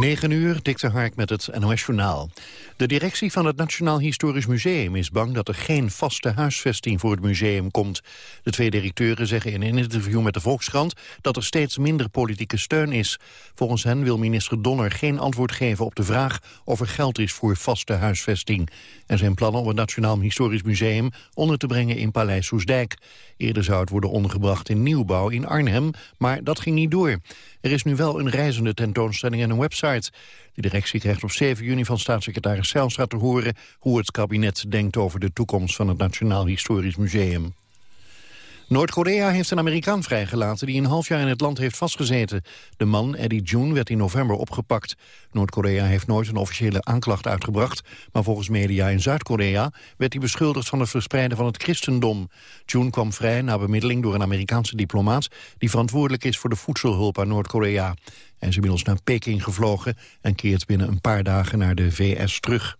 9 uur, dikte Hark met het NOS-journaal. De directie van het Nationaal Historisch Museum is bang dat er geen vaste huisvesting voor het museum komt. De twee directeuren zeggen in een interview met de Volkskrant dat er steeds minder politieke steun is. Volgens hen wil minister Donner geen antwoord geven op de vraag of er geld is voor vaste huisvesting. Er zijn plannen om het Nationaal Historisch Museum onder te brengen in Paleis Soesdijk. Eerder zou het worden ondergebracht in nieuwbouw in Arnhem, maar dat ging niet door. Er is nu wel een reizende tentoonstelling en een website. De directie krijgt op 7 juni van staatssecretaris Zijlstra te horen... hoe het kabinet denkt over de toekomst van het Nationaal Historisch Museum. Noord-Korea heeft een Amerikaan vrijgelaten die een half jaar in het land heeft vastgezeten. De man, Eddie June, werd in november opgepakt. Noord-Korea heeft nooit een officiële aanklacht uitgebracht, maar volgens media in Zuid-Korea werd hij beschuldigd van het verspreiden van het christendom. June kwam vrij na bemiddeling door een Amerikaanse diplomaat die verantwoordelijk is voor de voedselhulp aan Noord-Korea. Hij is inmiddels naar Peking gevlogen en keert binnen een paar dagen naar de VS terug.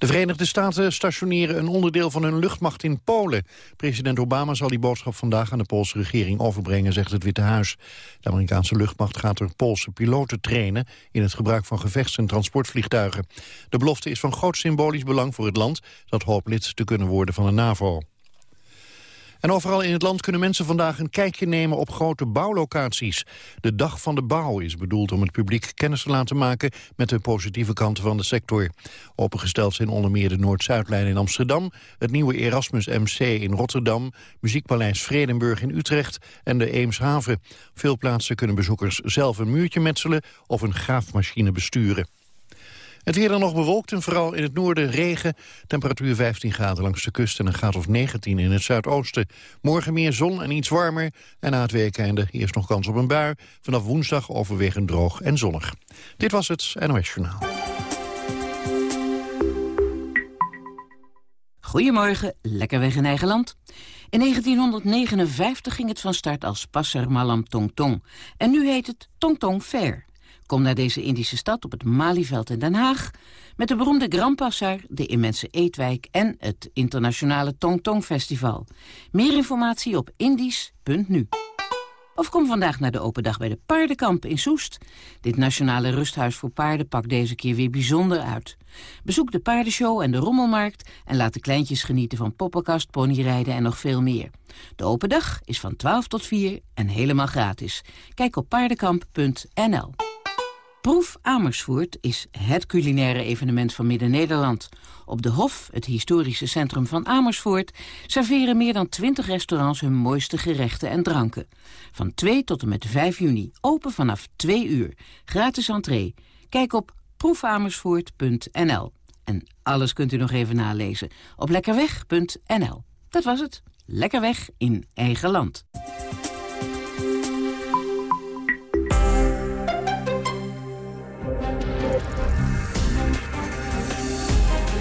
De Verenigde Staten stationeren een onderdeel van hun luchtmacht in Polen. President Obama zal die boodschap vandaag aan de Poolse regering overbrengen, zegt het Witte Huis. De Amerikaanse luchtmacht gaat er Poolse piloten trainen in het gebruik van gevechts- en transportvliegtuigen. De belofte is van groot symbolisch belang voor het land dat hoopt lid te kunnen worden van de NAVO. En overal in het land kunnen mensen vandaag een kijkje nemen op grote bouwlocaties. De Dag van de Bouw is bedoeld om het publiek kennis te laten maken met de positieve kanten van de sector. Opengesteld zijn onder meer de Noord-Zuidlijn in Amsterdam, het nieuwe Erasmus MC in Rotterdam, Muziekpaleis Vredenburg in Utrecht en de Eemshaven. Veel plaatsen kunnen bezoekers zelf een muurtje metselen of een graafmachine besturen. Het weer dan nog bewolkt en vooral in het noorden regen. Temperatuur 15 graden langs de kust en een graad of 19 in het zuidoosten. Morgen meer zon en iets warmer. En na het weekende eerst nog kans op een bui. Vanaf woensdag overwegend droog en zonnig. Dit was het NOS Journaal. Goedemorgen, lekker weg in eigen land. In 1959 ging het van start als Passer Malam Tong Tong. En nu heet het Tong Tong Fair. Kom naar deze Indische stad op het Malieveld in Den Haag... met de beroemde Grand de immense Eetwijk... en het internationale Tong Tong Festival. Meer informatie op indisch.nu. Of kom vandaag naar de open dag bij de Paardenkamp in Soest. Dit nationale rusthuis voor paarden pakt deze keer weer bijzonder uit. Bezoek de paardenshow en de rommelmarkt... en laat de kleintjes genieten van poppenkast, ponyrijden en nog veel meer. De open dag is van 12 tot 4 en helemaal gratis. Kijk op paardenkamp.nl. Proef Amersfoort is het culinaire evenement van Midden-Nederland. Op de Hof, het historische centrum van Amersfoort... serveren meer dan 20 restaurants hun mooiste gerechten en dranken. Van 2 tot en met 5 juni, open vanaf 2 uur. Gratis entree. Kijk op proefamersfoort.nl. En alles kunt u nog even nalezen op lekkerweg.nl. Dat was het. Lekker weg in eigen land.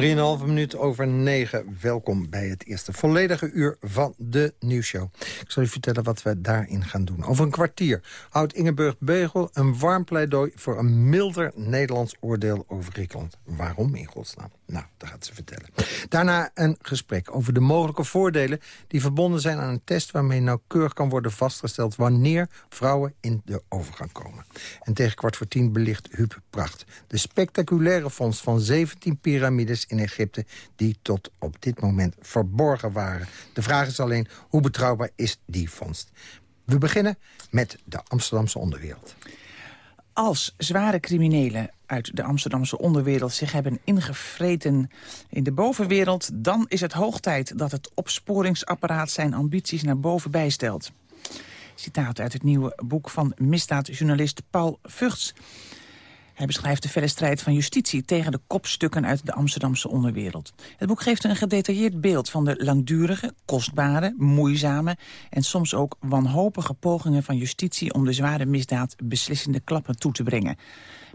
3,5 minuut over 9. Welkom bij het eerste volledige uur van de nieuwsshow. Ik zal u vertellen wat we daarin gaan doen. Over een kwartier houdt Ingeborg Beugel een warm pleidooi... voor een milder Nederlands oordeel over Griekenland. Waarom in godsnaam? Nou, dat gaat ze vertellen. Daarna een gesprek over de mogelijke voordelen... die verbonden zijn aan een test waarmee nauwkeurig kan worden vastgesteld... wanneer vrouwen in de overgang komen. En tegen kwart voor tien belicht Huub Pracht. De spectaculaire fonds van 17 piramides in Egypte... die tot op dit moment verborgen waren. De vraag is alleen, hoe betrouwbaar is die vondst? We beginnen met de Amsterdamse onderwereld. Als zware criminelen uit de Amsterdamse onderwereld zich hebben ingevreten in de bovenwereld... dan is het hoog tijd dat het opsporingsapparaat zijn ambities naar boven bijstelt. Citaat uit het nieuwe boek van misdaadjournalist Paul Vugts. Hij beschrijft de felle strijd van justitie tegen de kopstukken uit de Amsterdamse onderwereld. Het boek geeft een gedetailleerd beeld van de langdurige, kostbare, moeizame en soms ook wanhopige pogingen van justitie om de zware misdaad beslissende klappen toe te brengen.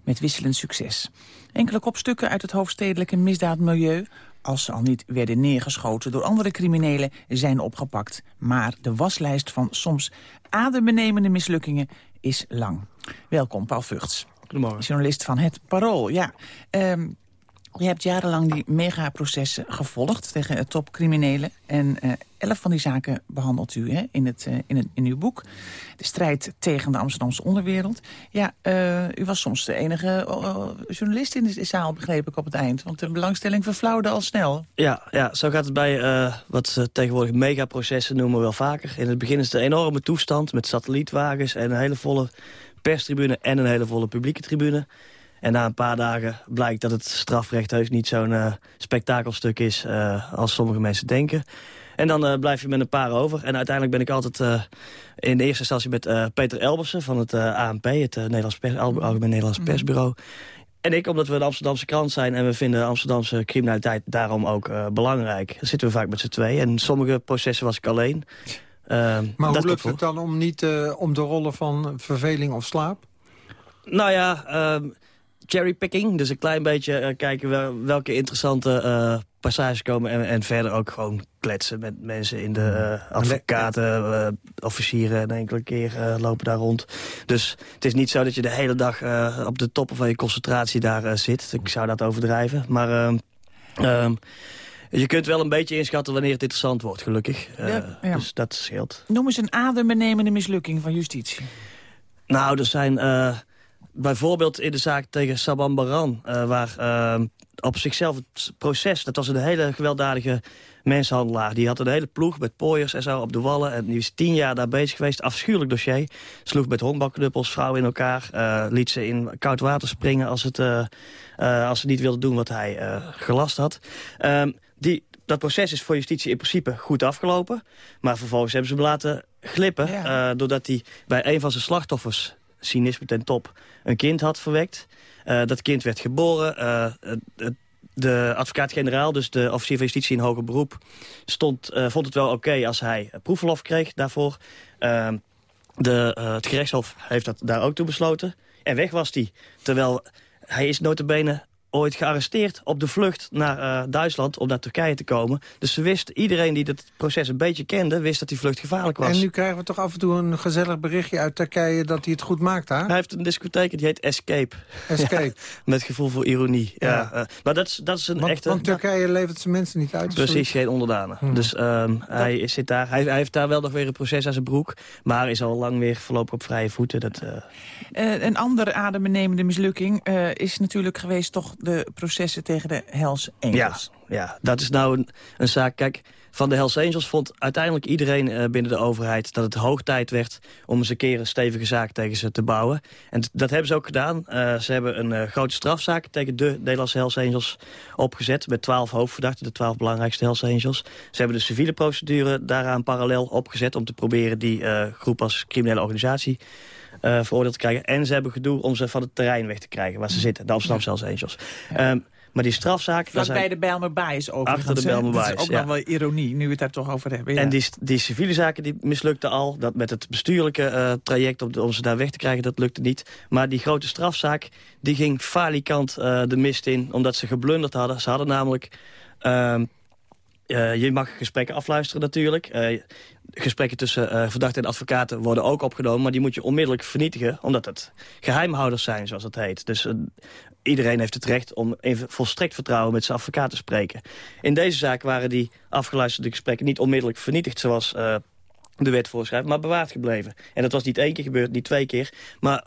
Met wisselend succes. Enkele kopstukken uit het hoofdstedelijke misdaadmilieu als ze al niet werden neergeschoten door andere criminelen, zijn opgepakt. Maar de waslijst van soms adembenemende mislukkingen is lang. Welkom, Paul Vugts. Goedemorgen. Journalist van Het Parool. Ja, ehm, je hebt jarenlang die megaprocessen gevolgd tegen topcriminelen. En uh, elf van die zaken behandelt u hè, in, het, uh, in, het, in uw boek. De strijd tegen de Amsterdamse onderwereld. Ja, uh, u was soms de enige journalist in de zaal, begreep ik op het eind. Want de belangstelling verflauwde al snel. Ja, ja zo gaat het bij wat ze tegenwoordig megaprocessen noemen wel vaker. In het begin is het een enorme toestand met satellietwagens en een hele volle perstribune en een hele volle publieke tribune. En na een paar dagen blijkt dat het strafrecht heus niet zo'n uh, spektakelstuk is uh, als sommige mensen denken. En dan uh, blijf je met een paar over. En uiteindelijk ben ik altijd in de eerste instantie met Peter Elbersen van het ANP, het Nederlands Pers, Algemeen Nederlands mhm. Persbureau. En ik, omdat we een Amsterdamse krant zijn en we vinden Amsterdamse criminaliteit daarom ook belangrijk. Dan zitten we vaak met z'n twee. En sommige processen was ik alleen. Maar hoe lukt het dan om niet om de rollen van verveling of slaap? Nou ja, ehm, cherrypicking. Dus een klein beetje uh, kijken welke interessante uh, passages komen. En, en, verder ook gewoon kletsen met mensen in de uh, advocaten, officieren. En enkele keer lopen daar rond. Dus het is niet zo dat je de hele dag op de toppen van je concentratie daar zit. Ik zou dat overdrijven. Maar... Ehm, ehm, je kunt wel een beetje inschatten wanneer het interessant wordt, gelukkig. Ja, ja. Dus dat scheelt. Noem eens een adembenemende mislukking van justitie. Nou, er zijn bijvoorbeeld in de zaak tegen Saban Baran... Uh, waar op zichzelf het proces... dat was een hele gewelddadige mensenhandelaar. Die had een hele ploeg met pooiers en zo op de wallen. En die is tien jaar daar bezig geweest. Afschuwelijk dossier. Sloeg met honkbalknuppels vrouwen in elkaar. Uh, liet ze in koud water springen als, het, als ze niet wilden doen wat hij gelast had. Ehm, die, dat proces is voor justitie in principe goed afgelopen. Maar vervolgens hebben ze hem laten glippen. Ja. doordat hij bij een van zijn slachtoffers cynisme ten top, een kind had verwekt. Uh, dat kind werd geboren. Uh, de advocaat-generaal, dus de officier van justitie in hoger beroep... Stond, vond het wel oké als hij proefverlof kreeg daarvoor. Ehm, de, het gerechtshof heeft dat daar ook toe besloten. En weg was hij. Terwijl hij is notabene ooit gearresteerd op de vlucht naar uh, Duitsland om naar Turkije te komen. Dus ze wist, iedereen die het proces een beetje kende, wist dat die vlucht gevaarlijk was. En nu krijgen we toch af en toe een gezellig berichtje uit Turkije dat hij het goed maakt, hè? Hij heeft een discotheek, die heet Escape. Escape. met gevoel voor ironie, ja. ja. Uh, maar dat is, dat is een want, echte... Want Turkije levert zijn mensen niet uit. Precies, geen onderdanen. Hmm. Dus um, hij, zit daar, hij, hij, heeft daar wel nog weer een proces aan zijn broek, maar is al lang weer voorlopig op vrije voeten. Dat, uh... een andere adembenemende mislukking is natuurlijk geweest toch de processen tegen de Hells Angels. Ja, ja dat is nou een, zaak. Kijk, van de Hells Angels vond uiteindelijk iedereen uh, binnen de overheid... dat het hoog tijd werd om eens een keer een stevige zaak tegen ze te bouwen. En dat hebben ze ook gedaan. Uh, ze hebben een uh, grote strafzaak tegen de Nederlandse Hells Angels opgezet... met twaalf hoofdverdachten, de twaalf belangrijkste Hells Angels. Ze hebben de civiele procedure daaraan parallel opgezet... om te proberen die groep als criminele organisatie... veroordeeld te krijgen. En ze hebben gedoe om ze van het terrein weg te krijgen waar ze zitten. De Amsterdam Hells Angels. Ja. Um, maar die strafzaak... Vlak bij de Bijlmer Achter de Bijlmer Baai, Dat is ook nog wel ironie, nu we het daar toch over hebben. En die, die civiele zaken die mislukten al. Dat met het bestuurlijke uh, traject om, om, ze daar weg te krijgen, dat lukte niet. Maar die grote strafzaak, die ging falikant uh, de mist in. Omdat ze geblunderd hadden. Ze hadden namelijk... Uh, je mag gesprekken afluisteren natuurlijk. Gesprekken tussen uh, verdachten en advocaten worden ook opgenomen... maar die moet je onmiddellijk vernietigen, omdat het geheimhouders zijn, zoals het heet. Dus uh, iedereen heeft het recht om even volstrekt vertrouwen met zijn advocaat te spreken. In deze zaak waren die afgeluisterde gesprekken niet onmiddellijk vernietigd... zoals uh, de wet voorschrijft, maar bewaard gebleven. En dat was niet één keer gebeurd, niet twee keer... maar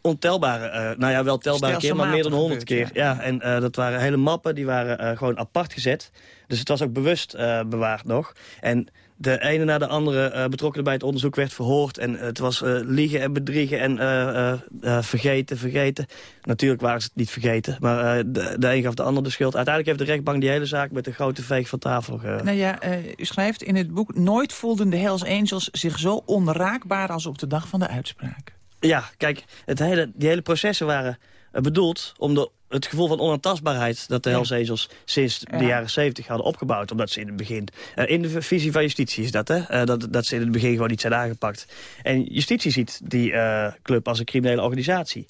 ontelbare, uh, nou ja, wel telbare keer, maar meer dan honderd keer. Ja, en uh, dat waren hele mappen, die waren uh, gewoon apart gezet. Dus het was ook bewust bewaard nog. En de ene na de andere uh, betrokkenen bij het onderzoek werd verhoord. En het was uh, liegen en bedriegen en uh, vergeten, vergeten. Natuurlijk waren ze het niet vergeten, maar de, de een gaf de ander de schuld. Uiteindelijk heeft de rechtbank die hele zaak met een grote veeg van tafel ge... Nou ja, u schrijft in het boek... Nooit voelden de Hells Angels zich zo onraakbaar als op de dag van de uitspraak. Ja, kijk, het hele, die hele processen waren bedoeld om de het gevoel van onaantastbaarheid dat de. Hells sinds de jaren 70 hadden opgebouwd. Omdat ze in het begin, uh, in de visie van justitie is dat, hè, uh, dat, dat ze in het begin gewoon niet zijn aangepakt. En justitie ziet die uh, club als een criminele organisatie.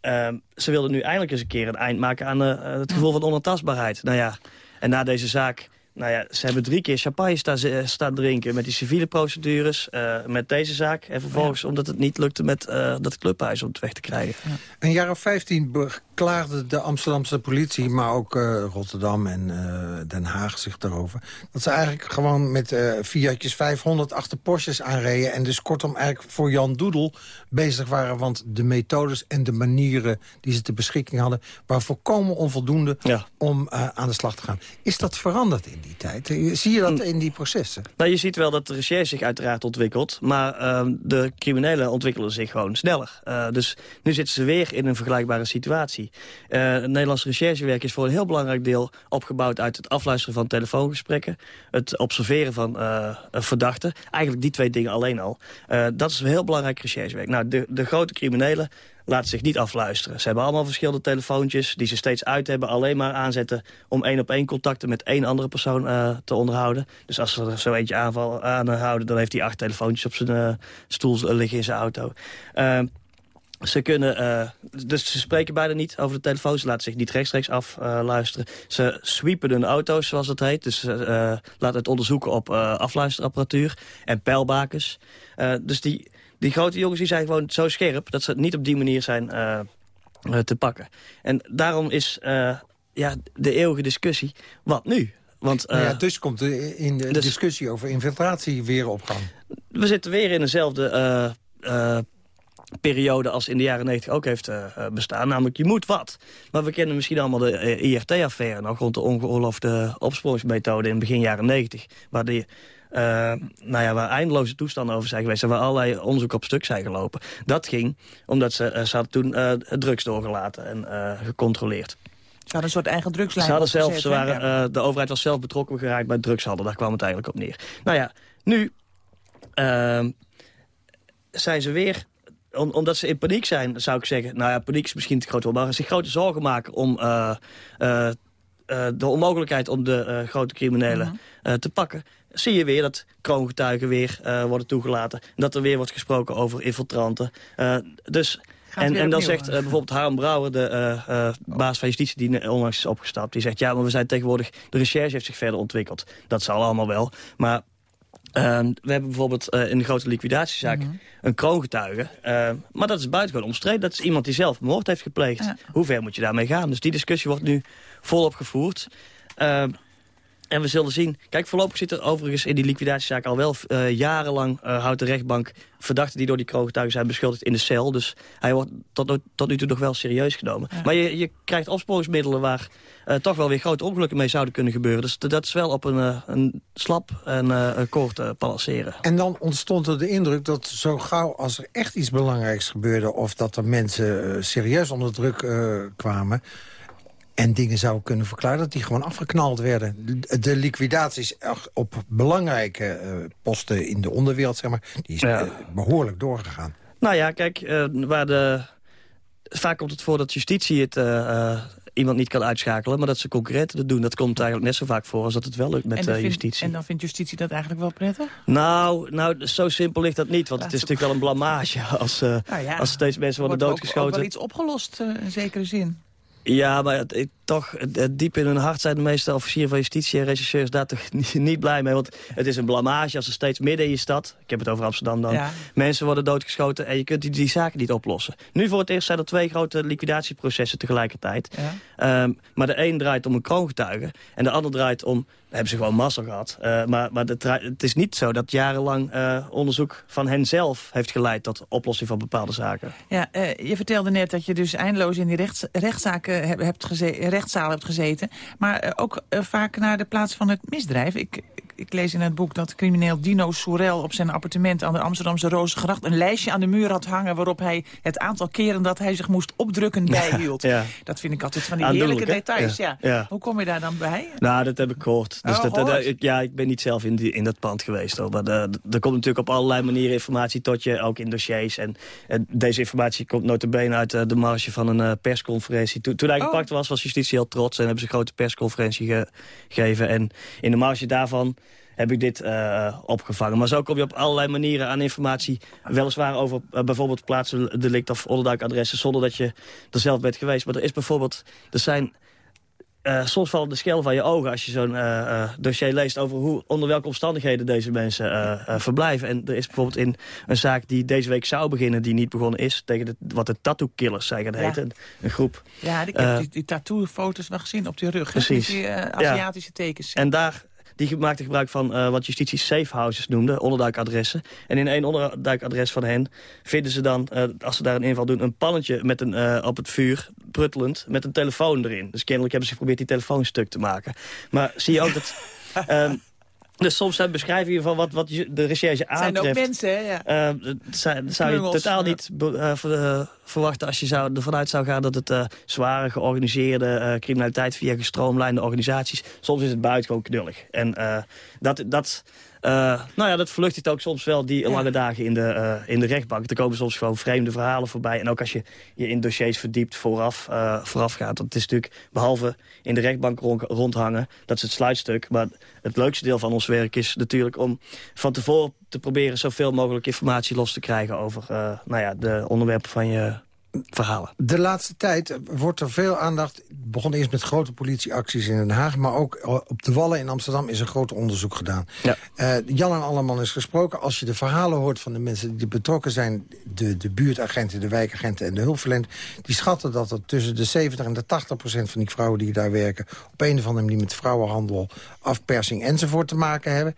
Ehm, ze wilden nu eindelijk eens een keer een eind maken aan het gevoel van onaantastbaarheid. Nou ja, en na deze zaak Nou ja, ze hebben drie keer champagne staan, eh, staan drinken met die civiele procedures, uh, met deze zaak. En vervolgens omdat het niet lukte met uh, dat clubhuis om het weg te krijgen. Ja. Een jaar of 15 klaagde de Amsterdamse politie, maar ook Rotterdam en Den Haag zich daarover. Dat ze eigenlijk gewoon met Fiatjes 500 achter Porsches aanreden. En dus kortom eigenlijk voor Jan Doedel bezig waren. Want de methodes en de manieren die ze ter beschikking hadden... waren volkomen onvoldoende om aan de slag te gaan. Is dat veranderd in die tijd? Zie je dat hm. in die processen? Nou, je ziet wel dat de recherche zich uiteraard ontwikkelt. Maar uh, de criminelen ontwikkelen zich gewoon sneller. Uh, dus nu zitten ze weer in een vergelijkbare situatie. Uh, het Nederlandse recherchewerk is voor een heel belangrijk deel opgebouwd... uit het afluisteren van telefoongesprekken. Het observeren van uh, verdachten. Eigenlijk die twee dingen alleen al. dat is een heel belangrijk recherchewerk. Nou, de, de grote criminelen laten zich niet afluisteren. Ze hebben allemaal verschillende telefoontjes die ze steeds uit hebben. Alleen maar aanzetten om één op één contacten met één andere persoon uh, te onderhouden. Dus als ze er zo eentje aanval, aanhouden, dan heeft hij acht telefoontjes op zijn uh, stoel liggen in zijn auto. Uh, ze kunnen, uh, dus ze spreken bijna niet over de telefoon. Ze laten zich niet rechtstreeks afluisteren. ze sweepen hun auto's, zoals het heet. Dus uh, laten het onderzoeken op afluisterapparatuur en pijlbakens. dus die, die grote jongens die zijn gewoon zo scherp... dat ze niet op die manier zijn uh, te pakken. En daarom is uh, ja, de eeuwige discussie, wat nu? Want, uh, ja, dus komt de, in de dus, discussie over infiltratie weer op gang. We zitten weer in dezelfde periode als in de jaren 90 ook heeft bestaan. Namelijk, je moet wat. Maar we kennen misschien allemaal de IRT-affaire... nog rond de ongeoorloofde opsporingsmethode in begin jaren 90... waar de nou ja, waar eindeloze toestanden over zijn geweest... en waar allerlei onderzoek op stuk zijn gelopen. Dat ging omdat ze, uh, ze hadden toen uh, drugs doorgelaten en gecontroleerd. Ze hadden een soort eigen drugslijn Ze hadden zelf, ze waren, De overheid was zelf betrokken geraakt bij drugshandel. Daar kwam het eigenlijk op neer. Nou ja, nu zijn ze weer omdat ze in paniek zijn, zou ik zeggen... nou ja, paniek is misschien te groot woord... maar zich grote zorgen maken om uh, de onmogelijkheid... om de grote criminelen mhm. te pakken zie je weer dat kroongetuigen weer uh, worden toegelaten. Dat er weer wordt gesproken over infiltranten. Uh, dus... En, en, dan zegt uh, bijvoorbeeld Harm Brouwer, de baas van justitie die onlangs is opgestapt... die zegt, ja, maar we zijn tegenwoordig... de recherche heeft zich verder ontwikkeld. Dat zal allemaal wel. Maar ehm, we hebben bijvoorbeeld in de grote liquidatiezaak mhm. een kroongetuige. maar dat is buitengewoon omstreden. Dat is iemand die zelf moord heeft gepleegd. Hoe ver moet je daarmee gaan? Dus die discussie wordt nu volop gevoerd. En we zullen zien... Kijk, voorlopig zit er overigens in die liquidatiezaak al wel uh, jarenlang... Uh, houdt de rechtbank verdachten die door die kroongetuigen zijn beschuldigd in de cel. Dus hij wordt tot, tot nu toe nog wel serieus genomen. Maar je, je krijgt opsporingsmiddelen waar uh, toch wel weer grote ongelukken mee zouden kunnen gebeuren. Dus dat is wel op een, een slap en kort balanceren. En dan ontstond er de indruk dat zo gauw als er echt iets belangrijks gebeurde... of dat er mensen serieus onder druk kwamen en dingen zou kunnen verklaren... dat die gewoon afgeknald werden. De, liquidaties op belangrijke uh, posten in de onderwereld... Zeg maar, die is ja. Eh, behoorlijk doorgegaan. Nou ja, kijk, uh, waar de... vaak komt het voor dat justitie het... Uh, iemand niet kan uitschakelen, maar dat ze concurrenten dat doen. Dat komt eigenlijk net zo vaak voor als dat het wel lukt met uh, justitie. en dan vindt justitie dat eigenlijk wel prettig? Nou, nou zo simpel ligt dat niet. Want het is natuurlijk wel een blamage als, uh, nou ja, als steeds mensen worden doodgeschoten. Er wordt wel iets opgelost uh, in zekere zin. Ja, maar het, toch, diep in hun hart zijn de meeste officieren van justitie en regisseurs daar toch niet, blij mee. Want het is een blamage als er steeds midden in je stad, ik heb het over Amsterdam dan, mensen worden doodgeschoten en je kunt die, die, zaken niet oplossen. Nu voor het eerst zijn er twee grote liquidatieprocessen tegelijkertijd. Ja. Um, maar de een draait om een kroongetuige en de ander draait om hebben ze gewoon massa gehad. Uh, maar maar het, het, is niet zo dat jarenlang uh, onderzoek van hen zelf heeft geleid tot oplossing van bepaalde zaken. Ja, uh, je vertelde net dat je dus eindeloos in die rechts, rechtszaken hebt gezeten rechtszaal hebt gezeten. Maar eh, ook eh, vaak naar de plaats van het misdrijf. Ik, ik lees in het boek dat crimineel Dino Soerel op zijn appartement aan de Amsterdamse Rozengracht een lijstje aan de muur had hangen waarop hij het aantal keren dat hij zich moest opdrukken bijhield. Ja, Dat vind ik altijd van die heerlijke details. Ja. Hoe kom je daar dan bij? Nou, dat heb ik gehoord. Dus oh, dat, ja, ik ben niet zelf in, die, in dat pand geweest. Hoor. Maar er komt natuurlijk op allerlei manieren informatie tot je, ook in dossiers. En, en deze informatie komt notabene uit uh, de marge van een uh, persconferentie. Toen, toen hij oh. gepakt was, was justitie heel trots en hebben ze een grote persconferentie gegeven. En in de marge daarvan heb ik dit uh, opgevangen. Maar zo kom je op allerlei manieren aan informatie. Weliswaar over uh, bijvoorbeeld plaatsen delict of onderduikadressen... zonder dat je er zelf bent geweest. Maar er is bijvoorbeeld... Er zijn uh, soms vallen de schellen van je ogen als je zo'n uh, dossier leest... over hoe, onder welke omstandigheden deze mensen verblijven. En er is bijvoorbeeld in een zaak die deze week zou beginnen... die niet begonnen is, tegen de, wat de tattoo killers zijn gaan heten. Een, groep. Ja, ik heb die, die tattoo-foto's wel gezien op die rug. Precies. Die Aziatische tekens. En daar die maakte gebruik van uh, wat justitie safe houses noemde, onderduikadressen. En in één onderduikadres van hen vinden ze dan, uh, als ze daar een inval doen... een pannetje met een, uh, op het vuur, pruttelend, met een telefoon erin. Dus kennelijk hebben ze geprobeerd die telefoon stuk te maken. Maar zie je ook dat... um, Dus soms zijn beschrijvingen van wat, wat de recherche aantreft... zijn ook mensen, hè? Ja. Uh, zou, zou je totaal niet uh, verwachten als je zou, ervan uit zou gaan... dat het uh, zware, georganiseerde criminaliteit via gestroomlijnde organisaties... soms is het buitengewoon knullig. En dat, dat, nou ja, dat verlucht ook soms wel, die lange dagen in de, uh, in de rechtbank. Er komen soms gewoon vreemde verhalen voorbij. En ook als je je in dossiers verdiept vooraf, uh, vooraf gaat. Dat is natuurlijk, behalve in de rechtbank rondhangen, dat is het sluitstuk. Maar het leukste deel van ons werk is natuurlijk om van tevoren te proberen... zoveel mogelijk informatie los te krijgen over nou ja, de onderwerpen van je, verhalen. De laatste tijd wordt er veel aandacht... Het begon eerst met grote politieacties in Den Haag... maar ook op de Wallen in Amsterdam is een groot onderzoek gedaan. Ja. Uh, Jan en Alleman is gesproken. Als je de verhalen hoort van de mensen die betrokken zijn... de, de buurtagenten, de wijkagenten en de hulpverleners... die schatten dat er tussen de 70 en de 80 procent van die vrouwen die daar werken... op een of andere manier met vrouwenhandel, afpersing enzovoort te maken hebben.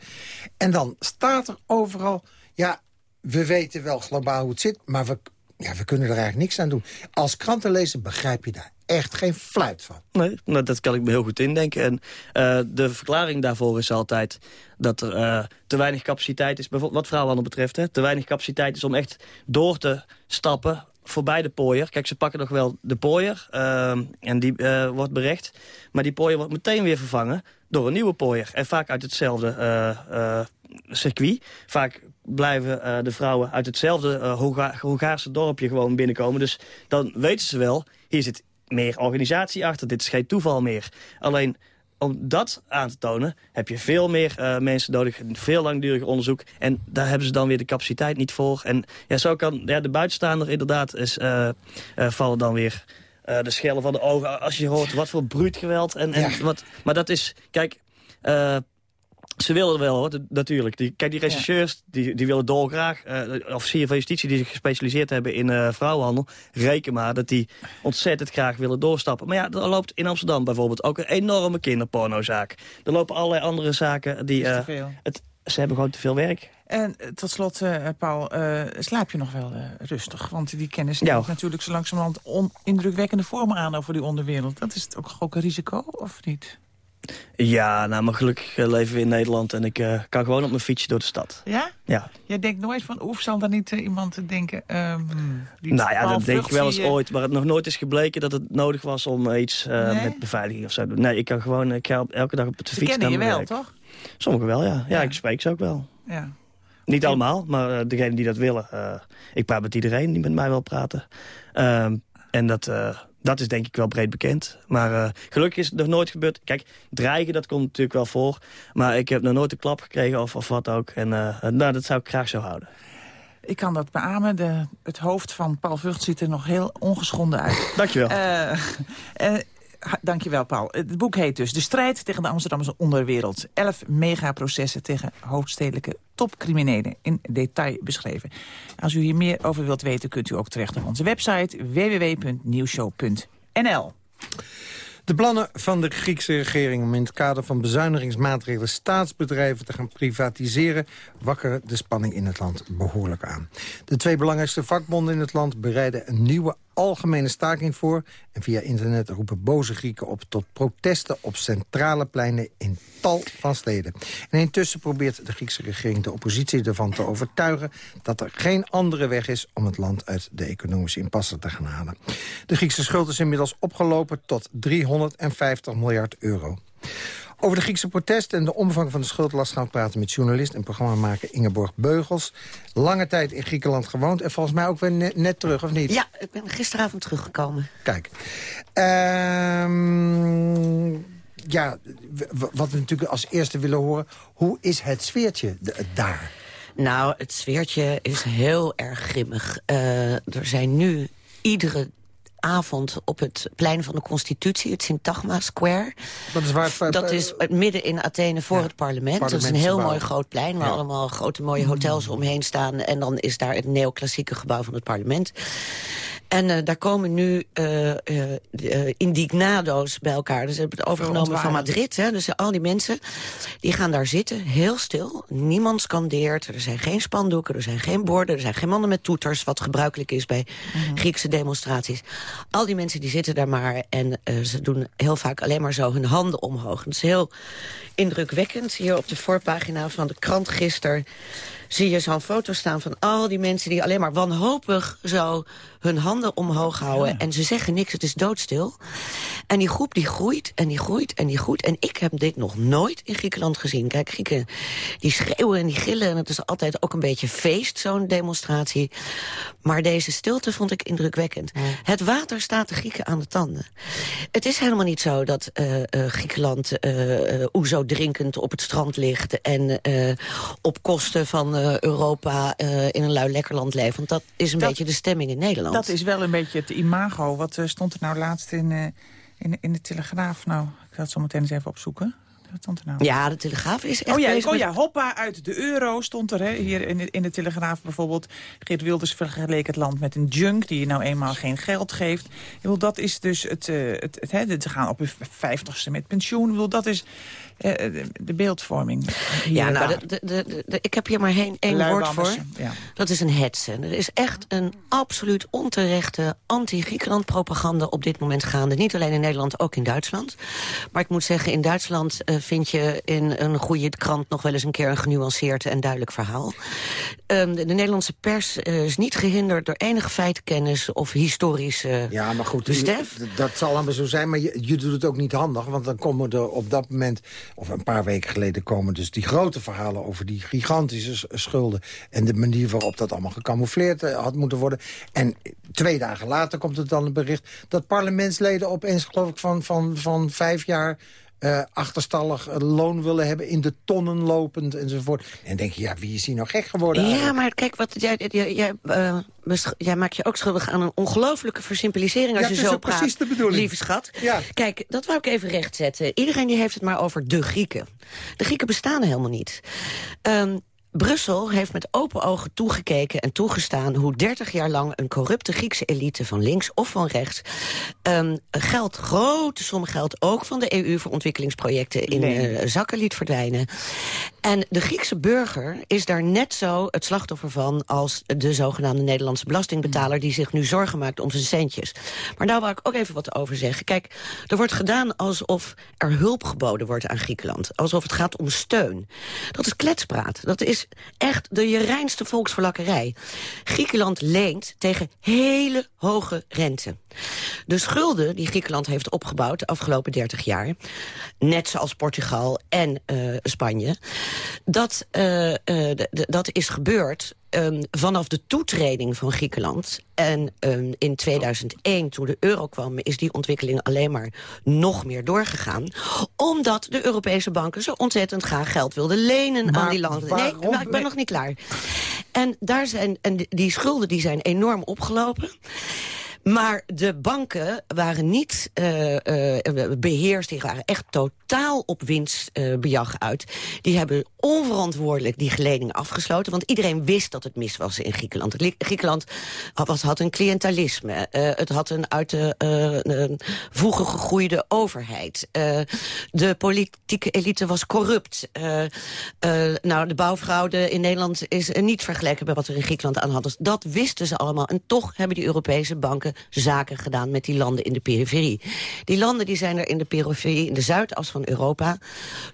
En dan staat er overal... ja, we weten wel globaal hoe het zit, maar we ja, we kunnen er eigenlijk niks aan doen. Als krantenlezer begrijp je daar echt geen fluit van. Nee, nou, dat kan ik me heel goed indenken. En uh, de verklaring daarvoor is altijd dat er uh, te weinig capaciteit is... wat vrouwenhandel betreft, hè, te weinig capaciteit is om echt door te stappen voorbij de pooier. Kijk, ze pakken nog wel de pooier uh, en die wordt berecht. Maar die pooier wordt meteen weer vervangen door een nieuwe pooier. En vaak uit hetzelfde circuit. Vaak blijven uh, de vrouwen uit hetzelfde uh, Hongaarse dorpje gewoon binnenkomen. Dus dan weten ze wel, hier zit meer organisatie achter. Dit is geen toeval meer. Alleen om dat aan te tonen heb je veel meer uh, mensen nodig. Een veel langduriger onderzoek. En daar hebben ze dan weer de capaciteit niet voor. En ja, zo kan ja, de buitenstaander inderdaad is, vallen dan weer... de schellen van de ogen, als je hoort wat voor bruut geweld. En, en ja. wat, maar dat is, kijk, ze willen wel, hoor, natuurlijk. Die, kijk, die rechercheurs die, die willen dolgraag... Uh, officieren van justitie die zich gespecialiseerd hebben in uh, vrouwenhandel... reken maar dat die ontzettend graag willen doorstappen. Maar ja, er loopt in Amsterdam bijvoorbeeld ook een enorme kinderpornozaak. Er lopen allerlei andere zaken die... Uh, het, ze hebben gewoon te veel werk. En tot slot, uh, Paul, uh, slaap je nog wel uh, rustig? Want die kennis neemt ja. natuurlijk zo langzamerhand indrukwekkende vormen aan over die onderwereld. Dat is ook, ook een risico, of niet? Ja, nou, maar gelukkig leven we in Nederland en ik uh, kan gewoon op mijn fietsje door de stad. Ja? Ja. Jij denkt nooit van, oef, zal daar niet uh, iemand denken... Um, nou ja, dat denk ik wel eens ooit, maar het nog nooit is gebleken dat het nodig was om iets uh, nee? met beveiliging of zo te doen. Nee, ik kan gewoon, ik ga elke dag op de fiets kennen je wel, werk. toch? Sommigen wel, ja. ja. ja. ik spreek ze ook wel. Ja. Niet allemaal, maar degenen die dat willen. ik praat met iedereen die met mij wil praten. Ehm, en dat dat is denk ik wel breed bekend. Maar uh, gelukkig is het nog nooit gebeurd. Kijk, dreigen, dat komt natuurlijk wel voor. Maar ik heb nog nooit een klap gekregen of, of wat ook. En uh, nou, dat zou ik graag zo houden. Ik kan dat beamen. De, het hoofd van Paul Vught ziet er nog heel ongeschonden uit. Dankjewel. Uh, Dankjewel, Paul. Het boek heet dus De strijd tegen de Amsterdamse onderwereld. Elf megaprocessen tegen hoofdstedelijke topcriminelen in detail beschreven. Als u hier meer over wilt weten, kunt u ook terecht op onze website www.nieuwshow.nl. De plannen van de Griekse regering om in het kader van bezuinigingsmaatregelen staatsbedrijven te gaan privatiseren wakkeren de spanning in het land behoorlijk aan. De twee belangrijkste vakbonden in het land bereiden een nieuwe algemene staking voor. En via internet roepen boze Grieken op tot protesten op centrale pleinen in tal van steden. En intussen probeert de Griekse regering de oppositie ervan te overtuigen... dat er geen andere weg is om het land uit de economische impasse te gaan halen. De Griekse schuld is inmiddels opgelopen tot 350 miljard euro. Over de Griekse protesten en de omvang van de schuldlast gaan we praten met journalist en programmamaker Ingeborg Beugels. Lange tijd in Griekenland gewoond en volgens mij ook weer net, net terug, of niet? Ja, ik ben gisteravond teruggekomen. Kijk. Ehm ja, wat we natuurlijk als eerste willen horen... hoe is het sfeertje daar? Nou, het sfeertje is heel erg grimmig. Uh, er zijn nu iedere avond op het plein van de Constitutie, het Syntagma Square. Dat is, waar het, Dat is midden in Athene voor Ja, het parlement. Dat is een heel mooi groot plein waar Ja. allemaal grote mooie hotels omheen staan. En dan is daar het neoclassieke gebouw van het parlement. En eh, daar komen nu eh, eh, indignado's bij elkaar. Dus ze hebben het overgenomen van. Madrid. Hè. Dus al die mensen die gaan daar zitten, heel stil. Niemand scandeert, er zijn geen spandoeken, er zijn geen borden... er zijn geen mannen met toeters, wat gebruikelijk is bij Griekse demonstraties. Al die mensen die zitten daar maar en ze doen heel vaak alleen maar zo hun handen omhoog. Dat is heel indrukwekkend. Hier op de voorpagina van de krant gisteren zie je zo'n foto staan van al die mensen... die alleen maar wanhopig zo hun handen omhoog houden. En ze zeggen niks, het is doodstil. En die groep die groeit en die groeit en die groeit. En ik heb dit nog nooit in Griekenland gezien. Kijk, Grieken die schreeuwen en die gillen... en het is altijd ook een beetje feest, zo'n demonstratie. Maar deze stilte vond ik indrukwekkend. Het water staat de Grieken aan de tanden. Het is helemaal niet zo dat eh, eh, Griekenland eh eh, oezo drinkend op het strand ligt... en op kosten van Europa in een lui lekkerland leeft. Want dat is een Dat- beetje de stemming in Nederland. Dat is wel een beetje het imago. Wat eh, stond er nou laatst in, eh, in, in de Telegraaf? Nou, ik ga het zo meteen eens even opzoeken. Wat stond er nou? Ja, de Telegraaf is echt Oh ja, bezig oh met- ja, hoppa, uit de euro stond er. Hè. Hier in de, in de Telegraaf bijvoorbeeld. Geert Wilders vergeleek het land met een junk... die je nou eenmaal geen geld geeft. Ik bedoel, dat is dus het... eh, het, het hè, ze gaan op hun vijftigste met pensioen. Ik bedoel, dat is eh, de, de beeldvorming. Ja, nou, de, de, de, de- ik heb hier maar heen, één woord voor. Ja. Dat is een hetsen. Er is echt een absoluut onterechte anti-Griekenland-propaganda op dit moment gaande. Niet alleen in Nederland, ook in Duitsland. Maar ik moet zeggen, in Duitsland eh, vind je in een goede krant... nog wel eens een keer een genuanceerd en duidelijk verhaal. Ehm, de, de Nederlandse pers eh, is niet gehinderd door enige feitenkennis... of historische Ja, maar goed, besef. dat zal allemaal zo zijn. Maar je, je doet het ook niet handig. Want dan komen er op dat moment, of een paar weken geleden... komen dus die grote verhalen over die gigantische schulden... en de manier waarop dat allemaal gecamoufleerd eh, had moeten worden. En twee dagen later komt er dan een bericht... dat parlementsleden opeens, geloof ik, van, van, van vijf jaar... eh, achterstallig loon willen hebben, in de tonnen lopend enzovoort. En denk je, ja, wie is hier nou gek geworden? Ja, eigenlijk? maar kijk, wat, jij, jij, jij, eh, jij maakt je ook schuldig aan een ongelofelijke versimplificering... als Ja, je zo ook precies praat, de bedoeling. lieve schat. Ja. Kijk, dat wou ik even rechtzetten. Iedereen die heeft het maar over de Grieken. De Grieken bestaan helemaal niet. Ehm, Brussel heeft met open ogen toegekeken en toegestaan... hoe 30 jaar lang een corrupte Griekse elite van links of van rechts... ehm, geld, grote sommen geld, ook van de EU voor ontwikkelingsprojecten... in eh, zakken liet verdwijnen. En de Griekse burger is daar net zo het slachtoffer van... als de zogenaamde Nederlandse belastingbetaler... die zich nu zorgen maakt om zijn centjes. Maar daar wil ik ook even wat over zeggen. Kijk, er wordt gedaan alsof er hulp geboden wordt aan Griekenland. Alsof het gaat om steun. Dat is kletspraat. Dat is echt de je reinste volksverlakkerij. Griekenland leent tegen hele hoge rente. De schulden die Griekenland heeft opgebouwd de afgelopen 30 jaar... net zoals Portugal en eh, Spanje... dat, eh, eh, dat is gebeurd ehm, vanaf de toetreding van Griekenland. En ehm, in 2001, toen de euro kwam... is die ontwikkeling alleen maar nog meer doorgegaan. Omdat de Europese banken zo ontzettend graag geld wilden lenen aan die landen. Nee, maar ik ben nog niet klaar. En, daar zijn, en die- schulden die zijn enorm opgelopen. Maar de banken waren niet eh, beheerst, die waren echt totaal op winstbejag uit. Die hebben onverantwoordelijk die lening afgesloten, want iedereen wist dat het mis was in Griekenland. Grie- Griekenland had, had een cliëntalisme, eh, het had een uit de eh, eh, voegen gegroeide overheid. Eh, de politieke elite was corrupt. Nou, de bouwfraude in Nederland is niet vergeleken bij wat er in Griekenland aan had. Dat wisten ze allemaal. En toch hebben die Europese banken zaken gedaan met die landen in de periferie. Die landen die zijn er in de periferie, in de zuidas van Europa...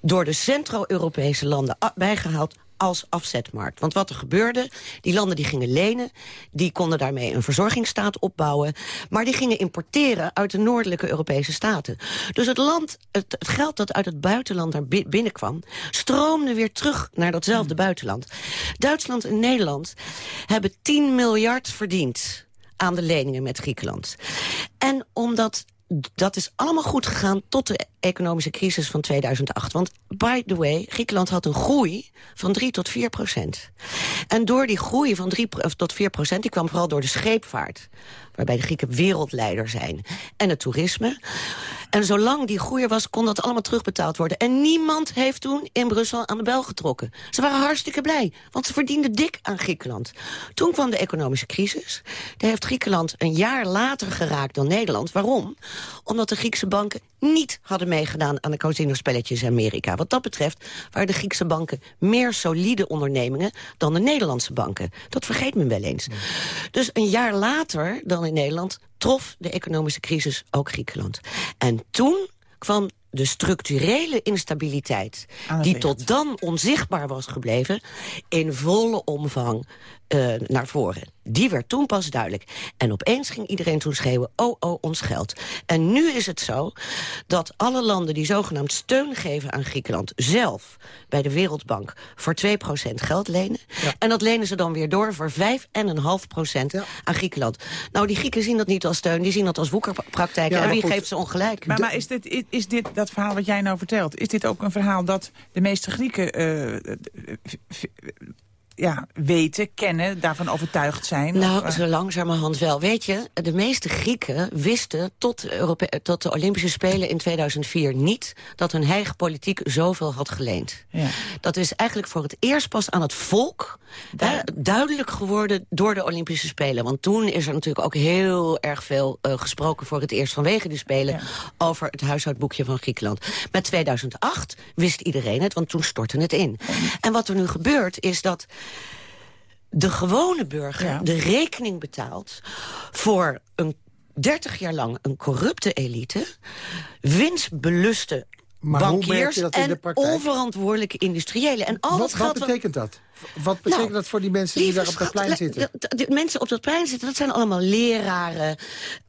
door de Centro-Europese landen bijgehaald als afzetmarkt. Want wat er gebeurde, die landen die gingen lenen... die konden daarmee een verzorgingsstaat opbouwen... maar die gingen importeren uit de noordelijke Europese staten. Dus het, land, het, geld dat uit het buitenland naar bi- binnenkwam... stroomde weer terug naar datzelfde buitenland. Duitsland en Nederland hebben 10 miljard verdiend aan de leningen met Griekenland. En omdat dat is allemaal goed gegaan tot de economische crisis van 2008. Want, by the way, Griekenland had een groei van 3 tot 4 procent. En door die groei van 3 tot 4 procent... die kwam vooral door de scheepvaart waarbij de Grieken wereldleider zijn. En het toerisme. En zolang die groei was, kon dat allemaal terugbetaald worden. En niemand heeft toen in Brussel aan de bel getrokken. Ze waren hartstikke blij, want ze verdienden dik aan Griekenland. Toen kwam de economische crisis. Daar heeft Griekenland een jaar later geraakt dan Nederland. Waarom? Omdat de Griekse banken niet hadden meegedaan aan de casino-spelletjes in Amerika. Wat dat betreft waren de Griekse banken meer solide ondernemingen dan de Nederlandse banken. Dat vergeet men wel eens. Dus een jaar later dan in Nederland trof de economische crisis ook Griekenland. En toen kwam de structurele instabiliteit... die tot dan onzichtbaar was gebleven... in volle omvang uh, naar voren. Die werd toen pas duidelijk. En opeens ging iedereen toen schreeuwen, oh, oh, ons geld. En nu is het zo dat alle landen die zogenaamd steun geven aan Griekenland... zelf bij de Wereldbank voor 2% geld lenen. En dat lenen ze dan weer door voor 5,5% ja. aan Griekenland. Nou, die Grieken zien dat niet als steun, die zien dat als woekerpraktijk. en wie geeft ze ongelijk? Maar, maar, is, dit, is dit, dat verhaal wat jij nou vertelt... is dit ook een verhaal dat de meeste Grieken... Uh, ja, weten, kennen, daarvan overtuigd zijn? Nou, of, zo langzamerhand wel. Weet je, de meeste Grieken wisten tot, tot de Olympische Spelen in 2004 niet... dat hun eigen politiek zoveel had geleend. Ja. Dat is eigenlijk voor het eerst pas aan het volk duidelijk geworden door de Olympische Spelen. Want toen is er natuurlijk ook heel erg veel uh, gesproken voor het eerst vanwege die Spelen... over het huishoudboekje van Griekenland. Met 2008 wist iedereen het, want toen stortte het in. En wat er nu gebeurt is dat de gewone burger de rekening betaalt voor een 30 jaar lang een corrupte elite, winstbeluste maar bankiers en onverantwoordelijke industriëlen. En al wat, wat betekent dat? Wat betekent nou, dat voor die mensen die, daar op dat plein zitten? De, mensen op dat plein zitten, dat zijn allemaal leraren,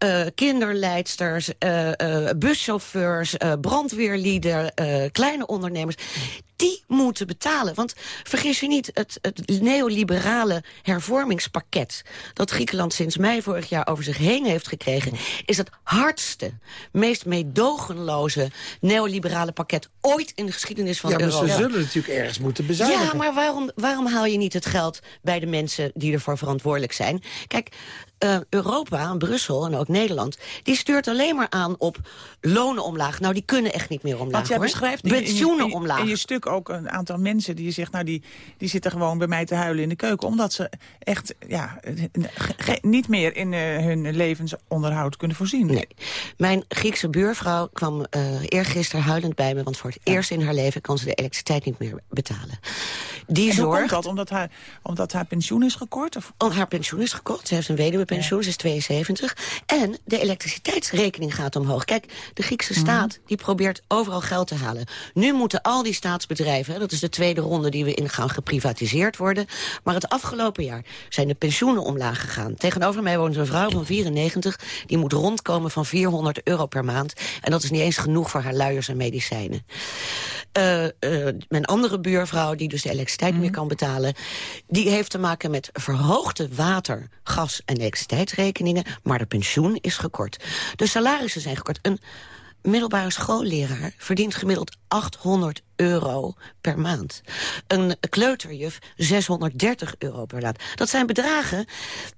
uh, kinderleidsters, uh, uh, buschauffeurs, brandweerlieden, kleine ondernemers die moeten betalen. Want vergis je niet, het, het neoliberale hervormingspakket... dat Griekenland sinds mei vorig jaar over zich heen heeft gekregen... is het hardste, meest meedogenloze neoliberale pakket... ooit in de geschiedenis van ja, Europa. Ja, maar ze zullen natuurlijk ergens moeten bezuinigen. Ja, maar waarom, waarom haal je niet het geld bij de mensen die ervoor verantwoordelijk zijn? Kijk, uh, Europa, Brussel en ook Nederland... die stuurt alleen maar aan op lonen omlaag. Nou, die kunnen echt niet meer omlaag, Want jij hoor. beschrijft pensioenen omlaag. In je stuk ook een aantal mensen die je zegt... nou, die, die zitten gewoon bij mij te huilen in de keuken... omdat ze echt ja, niet meer in uh, hun levensonderhoud kunnen voorzien. Nee. Mijn Griekse buurvrouw kwam uh, eergisteren huilend bij me... want voor het ja. eerst in haar leven kan ze de elektriciteit niet meer betalen. Die en zorgt... komt dat? Omdat haar, omdat haar pensioen is gekort? Of? Om haar pensioen is gekort. Ze heeft een ja. ze is 72. En de elektriciteitsrekening gaat omhoog. Kijk, de Griekse mm. staat die probeert overal geld te halen. Nu moeten al die staatsbedrijven, dat is de tweede ronde die we ingaan, geprivatiseerd worden. Maar het afgelopen jaar zijn de pensioenen omlaag gegaan. Tegenover mij woont een vrouw van 94, die moet rondkomen van 400 euro per maand. En dat is niet eens genoeg voor haar luiers en medicijnen. Uh, uh, mijn andere buurvrouw, die dus de elektriciteit mm. meer kan betalen... die heeft te maken met verhoogde water, gas en elektriciteitsrekeningen... maar de pensioen is gekort. De salarissen zijn gekort. Een middelbare schoolleraar verdient gemiddeld 800 euro per maand. Een kleuterjuf 630 euro per maand. Dat zijn bedragen,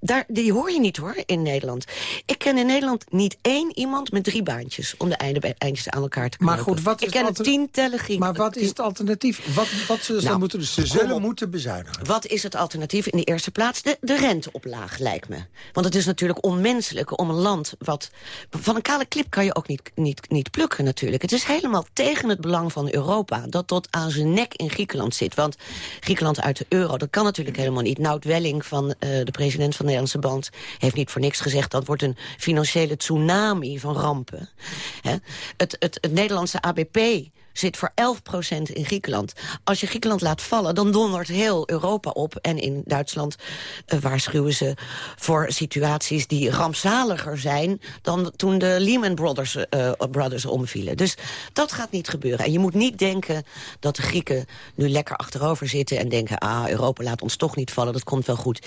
daar, die hoor je niet hoor in Nederland. Ik ken in Nederland niet één iemand met drie baantjes... om de einde, eindjes aan elkaar te knopen. Maar goed, wat is Ik ken het tientallen Maar wat is het alternatief? Wat, wat zullen ze nou, moeten Ze zullen moeten bezuinigen. Wat is het alternatief? In de eerste plaats de, de renteoplaag, lijkt me. Want het is natuurlijk onmenselijk om een land wat... Van een kale klip kan je ook niet, niet, niet plukken natuurlijk. Het is helemaal tegen het belang van Europa dat tot aan zijn nek in Griekenland zit. Want Griekenland uit de euro, dat kan natuurlijk helemaal niet. Nout Welling, van, uh, de president van de Nederlandse Band... heeft niet voor niks gezegd... dat wordt een financiële tsunami van rampen. Hè? Het, het, het Nederlandse ABP zit voor 11% in Griekenland. Als je Griekenland laat vallen, dan dondert heel Europa op. En in Duitsland uh, waarschuwen ze voor situaties die rampzaliger zijn... dan toen de Lehman Brothers, uh, Brothers omvielen. Dus dat gaat niet gebeuren. En je moet niet denken dat de Grieken nu lekker achterover zitten... en denken, ah, Europa laat ons toch niet vallen, dat komt wel goed.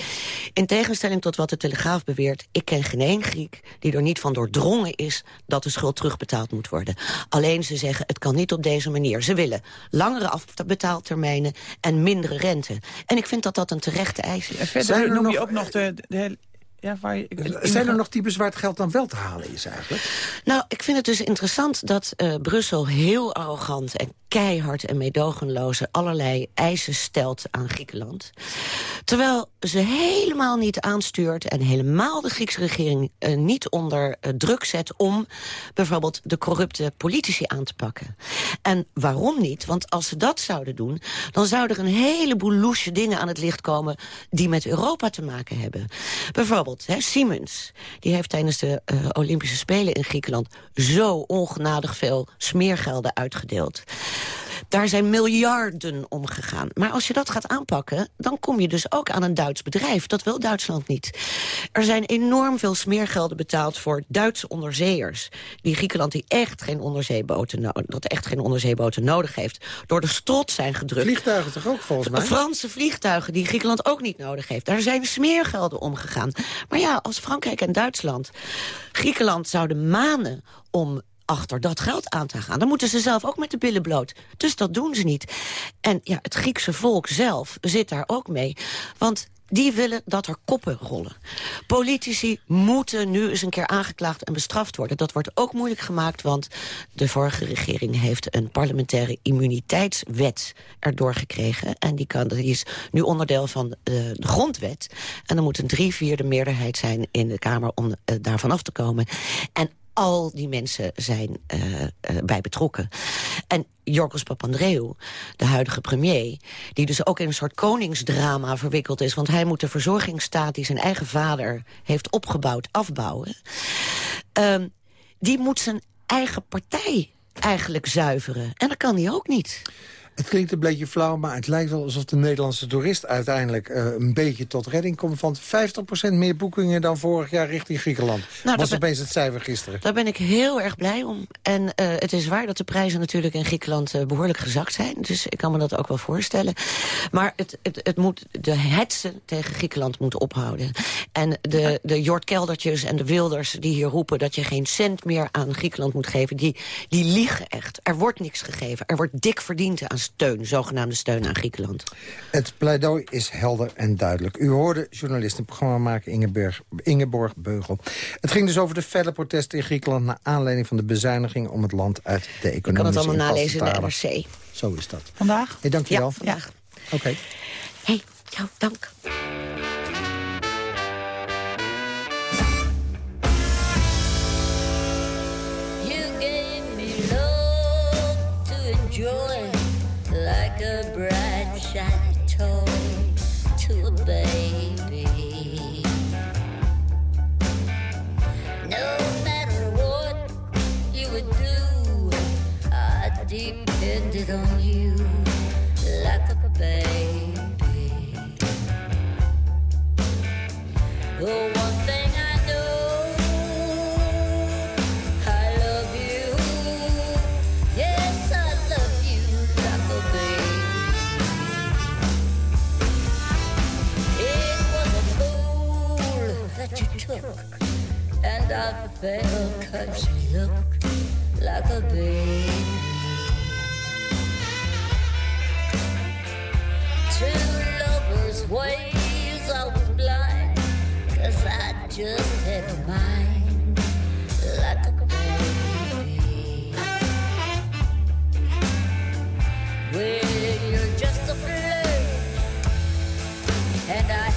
In tegenstelling tot wat de Telegraaf beweert... ik ken geen één Griek die er niet van doordrongen is... dat de schuld terugbetaald moet worden. Alleen ze zeggen, het kan niet op deze manier. Ze willen langere afbetaaltermijnen en mindere rente. En ik vind dat dat een terechte eis is. verder noem je ook nog de, de, ja, waar je, Zijn er nog types waar het geld dan wel te halen is eigenlijk? Nou, ik vind het dus interessant dat uh, Brussel heel arrogant en keihard en meedogenloos allerlei eisen stelt aan Griekenland. Terwijl ze helemaal niet aanstuurt en helemaal de Griekse regering uh, niet onder uh, druk zet om bijvoorbeeld de corrupte politici aan te pakken. En waarom niet? Want als ze dat zouden doen, dan zouden er een heleboel loesje dingen aan het licht komen die met Europa te maken hebben. Bijvoorbeeld, hè, Siemens, die heeft tijdens de uh, Olympische Spelen in Griekenland zo ongenadig veel smeergelden uitgedeeld. Daar zijn miljarden omgegaan. Maar als je dat gaat aanpakken, dan kom je dus ook aan een Duits bedrijf. Dat wil Duitsland niet. Er zijn enorm veel smeergelden betaald voor Duitse onderzeeërs. Die Griekenland die echt geen onderzeeboten, dat echt geen onderzeeboten nodig heeft. Door de strot zijn gedrukt. Vliegtuigen toch ook volgens mij? Franse vliegtuigen die Griekenland ook niet nodig heeft. Daar zijn smeergelden omgegaan. Maar ja, als Frankrijk en Duitsland Griekenland zouden manen om achter dat geld aan te gaan. Dan moeten ze zelf ook met de billen bloot. Dus dat doen ze niet. En ja, het Griekse volk zelf zit daar ook mee. Want die willen dat er koppen rollen. Politici moeten nu eens een keer aangeklaagd en bestraft worden. Dat wordt ook moeilijk gemaakt, want de vorige regering heeft een parlementaire immuniteitswet erdoor gekregen. En die, kan, die is nu onderdeel van de, de grondwet. En er moet een drie vierde meerderheid zijn in de Kamer om uh, daarvan af te komen. En al die mensen zijn uh, uh, bij betrokken. En Jorgos Papandreou, de huidige premier... die dus ook in een soort koningsdrama verwikkeld is... want hij moet de verzorgingsstaat die zijn eigen vader heeft opgebouwd afbouwen... Uh, die moet zijn eigen partij eigenlijk zuiveren. En dat kan hij ook niet. Het klinkt een beetje flauw, maar het lijkt wel alsof de Nederlandse toerist uiteindelijk uh, een beetje tot redding komt. Van 50% meer boekingen dan vorig jaar richting Griekenland. Nou, was opeens het cijfer gisteren. Daar ben ik heel erg blij om. En uh, het is waar dat de prijzen natuurlijk in Griekenland uh, behoorlijk gezakt zijn. Dus ik kan me dat ook wel voorstellen. Maar het, het, het moet, de hetsen tegen Griekenland moet ophouden. En de, de Jort Keldertjes en de Wilders die hier roepen... dat je geen cent meer aan Griekenland moet geven, die, die liegen echt. Er wordt niks gegeven. Er wordt dik verdiend aan steun, zogenaamde steun aan Griekenland. Het pleidooi is helder en duidelijk. U hoorde journalist en programmamaker Ingeborg, Ingeborg Beugel. Het ging dus over de felle protesten in Griekenland... naar aanleiding van de bezuiniging om het land uit de economische Je kan het allemaal nalezen in de NRC. Zo is dat. Vandaag? Hey, dank je ja, wel. vandaag. Oké. Okay. Hey, jou, dank. You like a baby. The one thing I know, I love you. Yes, I love you like a baby. It was a fool that you took, and I 'cause you look like a baby. Ways, I was blind, cause I just had a mind like a baby. Well, you're just a flirt, and I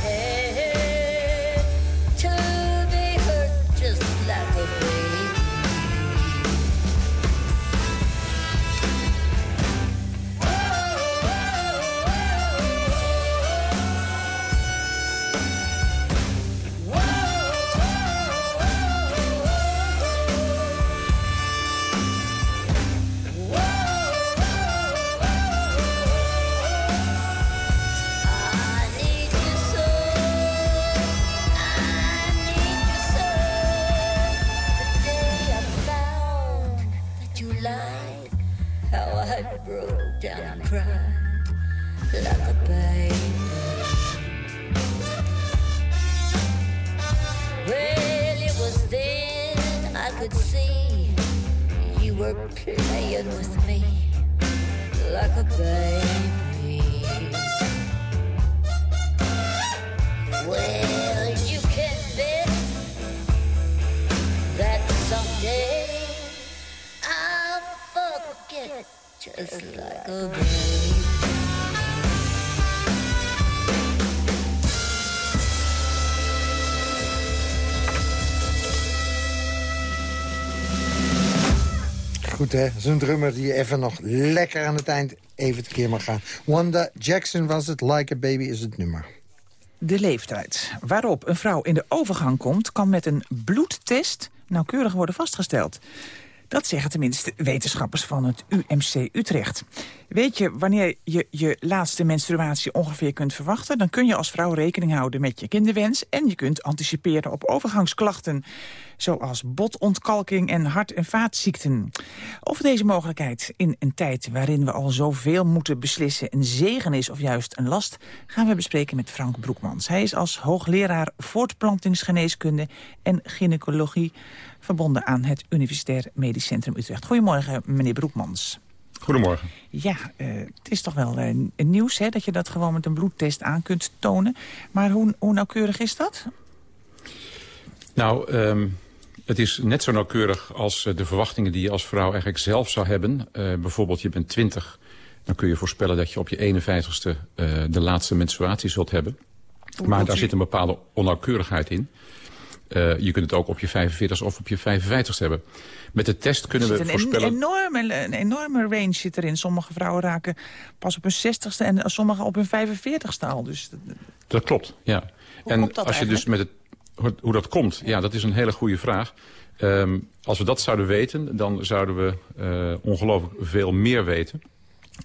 hè, zo'n drummer die even nog lekker aan het eind even tekeer mag gaan. Wanda Jackson was het, Like a Baby is het nummer. De leeftijd waarop een vrouw in de overgang komt... kan met een bloedtest nauwkeurig worden vastgesteld. Dat zeggen tenminste wetenschappers van het UMC Utrecht. Weet je wanneer je je laatste menstruatie ongeveer kunt verwachten... dan kun je als vrouw rekening houden met je kinderwens... en je kunt anticiperen op overgangsklachten... zoals botontkalking en hart- en vaatziekten. Of deze mogelijkheid in een tijd waarin we al zoveel moeten beslissen... een zegen is of juist een last, gaan we bespreken met Frank Broekmans. Hij is als hoogleraar voortplantingsgeneeskunde en gynaecologie... verbonden aan het Universitair Medisch Centrum Utrecht. Goedemorgen, meneer Broekmans. Goedemorgen. Ja, eh, het is toch wel eh, nieuws hè, dat je dat gewoon met een bloedtest aan kunt tonen. Maar hoe, hoe nauwkeurig is dat? Nou, ehm, het is net zo nauwkeurig als eh, de verwachtingen die je als vrouw eigenlijk zelf zou hebben. Eh, bijvoorbeeld je bent 20, dan kun je voorspellen dat je op je 51ste eh, de laatste menstruatie zult hebben. Maar daar zit een bepaalde onnauwkeurigheid in. Je kunt het ook op je 45 of op je 55 hebben. Met de test kunnen we een, voorspellen... en- enorme, een enorme range zit erin. Sommige vrouwen raken pas op hun 60ste en sommigen op hun 45ste al. Dus dat- klopt, ja. Hoe en als je dus met het, hoe, hoe dat komt, ja, dat is een hele goede vraag. Ehm, als we dat zouden weten, dan zouden we eh, ongelooflijk veel meer weten.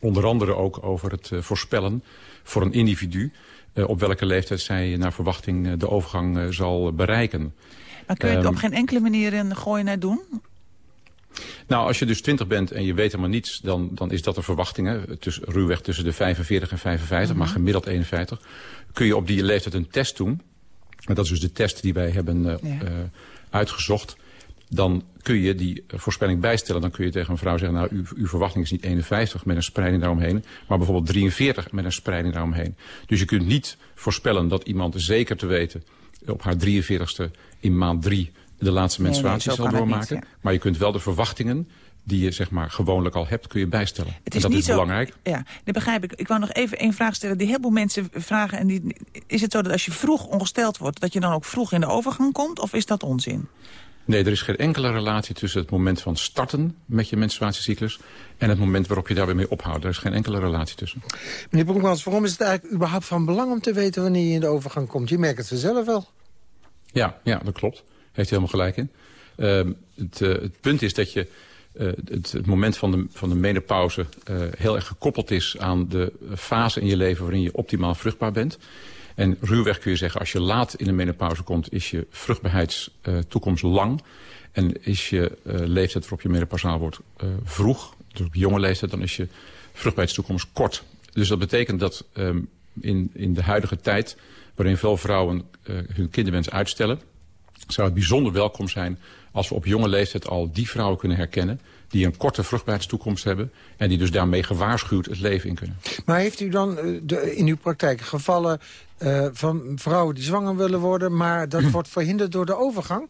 Onder andere ook over het eh, voorspellen voor een individu... eh, op welke leeftijd zij naar verwachting de overgang zal bereiken. maar kun je het Ehm, op geen enkele manier een gooi naar doen? Nou, als je dus 20 bent en je weet helemaal niets... dan, dan is dat een verwachting. Hè? Tussen, ruwweg tussen de 45 en 55, maar gemiddeld 51. Kun je op die leeftijd een test doen. En dat is dus de test die wij hebben eh, Ja. eh, uitgezocht. Dan kun je die eh, voorspelling bijstellen. Dan kun je tegen een vrouw zeggen... nou, uw, uw verwachting is niet 51 met een spreiding daaromheen... maar bijvoorbeeld 43 met een spreiding daaromheen. Dus je kunt niet voorspellen dat iemand zeker te weten... op haar 43ste in maand 3 de laatste Nee, nee, menstruatie zo zal niet, doormaken. ja. Maar je kunt wel de verwachtingen die je zeg maar gewoonlijk al hebt, kun je bijstellen. Het en dat niet is zo- belangrijk. Ja, dat begrijp ik. Ik wou nog even één vraag stellen die heel veel mensen vragen. En die, is het zo dat als je vroeg ongesteld wordt... dat je dan ook vroeg in de overgang komt? Of is dat onzin? Nee, er is geen enkele relatie tussen het moment van starten met je menstruatiecyclus en het moment waarop je daar weer mee ophoudt. Er is geen enkele relatie tussen. Meneer Broekmans, waarom is het eigenlijk überhaupt van belang om te weten wanneer je in de overgang komt? Je merkt het vanzelf wel. Ja, ja dat klopt. Heeft u helemaal gelijk in. Ehm, het, eh, het punt is dat je het, het moment van de, van de menopauze eh, heel erg gekoppeld is aan de fase in je leven waarin je optimaal vruchtbaar bent. En ruwweg kun je zeggen, als je laat in de menopauze komt, is je vruchtbaarheidstoekomst lang. En is je eh, leeftijd waarop je menopausaal wordt eh, vroeg, dus op jonge leeftijd, dan is je vruchtbaarheidstoekomst kort. Dus dat betekent dat ehm, in, in de huidige tijd, waarin veel vrouwen eh, hun kinderwens uitstellen, zou het bijzonder welkom zijn als we op jonge leeftijd al die vrouwen kunnen herkennen die een korte vruchtbaarheidstoekomst hebben en die dus daarmee gewaarschuwd het leven in kunnen. Maar heeft u dan eh, de, in uw praktijk gevallen eh, van vrouwen die zwanger willen worden... maar dat wordt verhinderd door de overgang?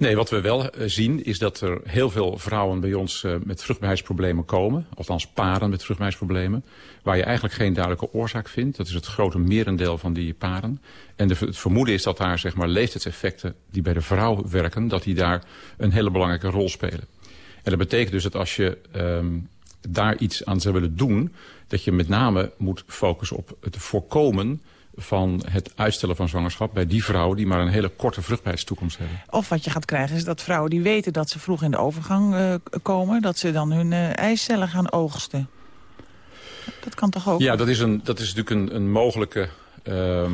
Nee, wat we wel eh, zien is dat er heel veel vrouwen bij ons eh, met vruchtbaarheidsproblemen komen. Althans paren met vruchtbaarheidsproblemen. Waar je eigenlijk geen duidelijke oorzaak vindt. Dat is het grote merendeel van die paren. En de, het vermoeden is dat daar zeg maar, leeftijdseffecten die bij de vrouw werken... dat die daar een hele belangrijke rol spelen. En dat betekent dus dat als je ehm, daar iets aan zou willen doen... dat je met name moet focussen op het voorkomen van het uitstellen van zwangerschap... bij die vrouwen die maar een hele korte vruchtbaarheidstoekomst hebben. Of wat je gaat krijgen is dat vrouwen die weten dat ze vroeg in de overgang eh, komen... dat ze dan hun eh, eicellen gaan oogsten. Dat kan toch ook? Ja, dat is, een, dat is natuurlijk een, een mogelijke ehm,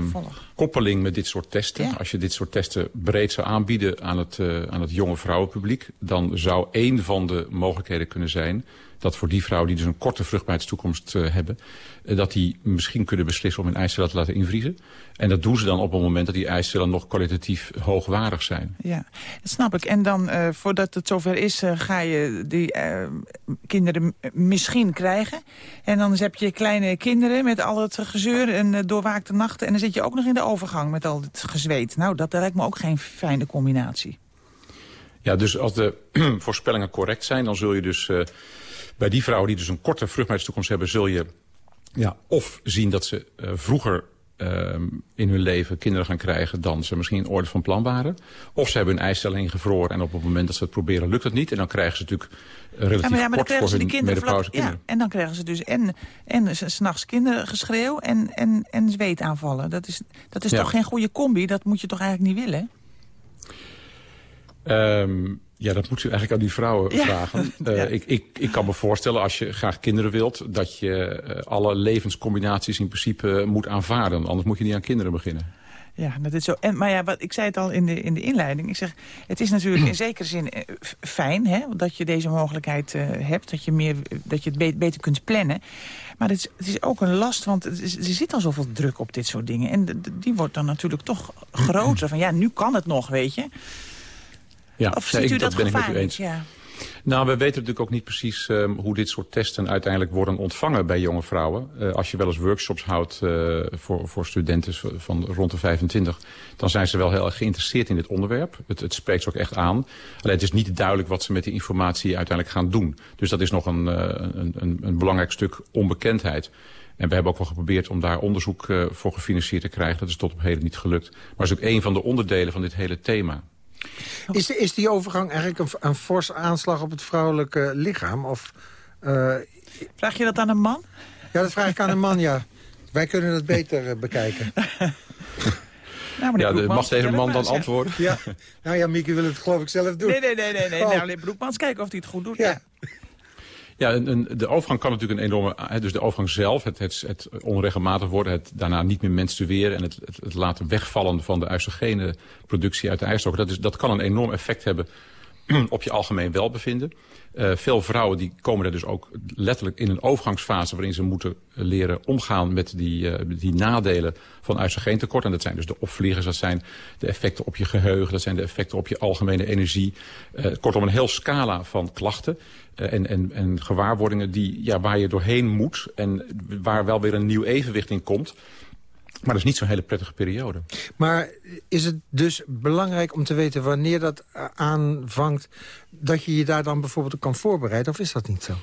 koppeling met dit soort testen. Ja. Als je dit soort testen breed zou aanbieden aan het, eh, aan het jonge vrouwenpubliek... dan zou één van de mogelijkheden kunnen zijn dat voor die vrouwen die dus een korte vruchtbaarheidstoekomst uh, hebben... Uh, dat die misschien kunnen beslissen om hun eicellen te laten invriezen. En dat doen ze dan op het moment dat die eicellen nog kwalitatief hoogwaardig zijn. Ja, dat snap ik. En dan, uh, voordat het zover is, ga je die kinderen misschien krijgen. En dan heb je kleine kinderen met al het gezeur en doorwaakte nachten. En dan zit je ook nog in de overgang met al het gezweet. Nou, dat lijkt me ook geen fijne combinatie. Ja, dus als de voorspellingen correct zijn, dan zul je dus bij die vrouwen die dus een korte vruchtbaarheidstoekomst hebben... zul je ja, of zien dat ze uh, vroeger uh, in hun leven kinderen gaan krijgen... dan ze misschien in orde van plan waren. Of ze hebben hun eicellen ingevroren en op het moment dat ze het proberen lukt het niet. En dan krijgen ze natuurlijk relatief ja, maar ja, maar kort voor hun menopauze kinderen. Ja, en dan krijgen ze dus en, en s'nachts kindergeschreeuw en, en, en zweetaanvallen. Dat is, dat is ja. toch geen goede combi? Dat moet je toch eigenlijk niet willen? Um, ja, dat moet u eigenlijk aan die vrouwen ja. vragen. Uh, ja. ik, ik, ik kan me voorstellen, als je graag kinderen wilt... dat je uh, alle levenscombinaties in principe moet aanvaarden. Anders moet je niet aan kinderen beginnen. Ja, dat is zo. En, maar ja, wat, ik zei het al in de, in de inleiding. Ik zeg, het is natuurlijk in zekere zin uh, fijn hè, dat je deze mogelijkheid uh, hebt. Dat je, meer, dat je het be beter kunt plannen. Maar het is, het is ook een last, want het is, er zit al zoveel druk op dit soort dingen. En die wordt dan natuurlijk toch groter. Van ja, nu kan het nog, weet je. Ja, of ziet nee, u dat, dat ben ik met u eens. Ja. Nou, we weten natuurlijk ook niet precies um, hoe dit soort testen uiteindelijk worden ontvangen bij jonge vrouwen. Uh, als je wel eens workshops houdt uh, voor, voor studenten van rond de 25, dan zijn ze wel heel erg geïnteresseerd in dit onderwerp. Het, het spreekt ze ook echt aan. Alleen het is niet duidelijk wat ze met die informatie uiteindelijk gaan doen. Dus dat is nog een, uh, een, een, een belangrijk stuk onbekendheid. En we hebben ook wel geprobeerd om daar onderzoek voor gefinancierd te krijgen. Dat is tot op heden niet gelukt. Maar dat is ook een van de onderdelen van dit hele thema. Is, is die overgang eigenlijk een, een forse aanslag op het vrouwelijke lichaam? Of, uh... Vraag je dat aan een man? Ja, dat vraag ik aan een man, ja. Wij kunnen het beter uh, bekijken. Nou, ja, de, mag deze man dan antwoorden? Ja. Nou ja, Mieke wil het geloof ik zelf doen. Nee, nee, nee. nee, nee. Oh. Nou, meneer Broekmans, kijken of hij het goed doet. Ja. Ja, een, de overgang kan natuurlijk een enorme... Dus de overgang zelf, het, het, het onregelmatig worden... het daarna niet meer menstrueren... en het, het, het laten wegvallen van de oestrogene productie uit de eierstokken... Dat, is, dat kan een enorm effect hebben op je algemeen welbevinden. Uh, veel vrouwen die komen er dus ook letterlijk in een overgangsfase... waarin ze moeten leren omgaan met die, uh, die nadelen van oestrogeentekort. En dat zijn dus de opvliegers, dat zijn de effecten op je geheugen... dat zijn de effecten op je algemene energie. Uh, kortom, een heel scala van klachten... Uh, en, en, en gewaarwordingen die, ja, waar je doorheen moet... en waar wel weer een nieuw evenwicht in komt... Maar dat is niet zo'n hele prettige periode. Maar is het dus belangrijk om te weten wanneer dat aanvangt... dat je je daar dan bijvoorbeeld op kan voorbereiden? Of is dat niet zo?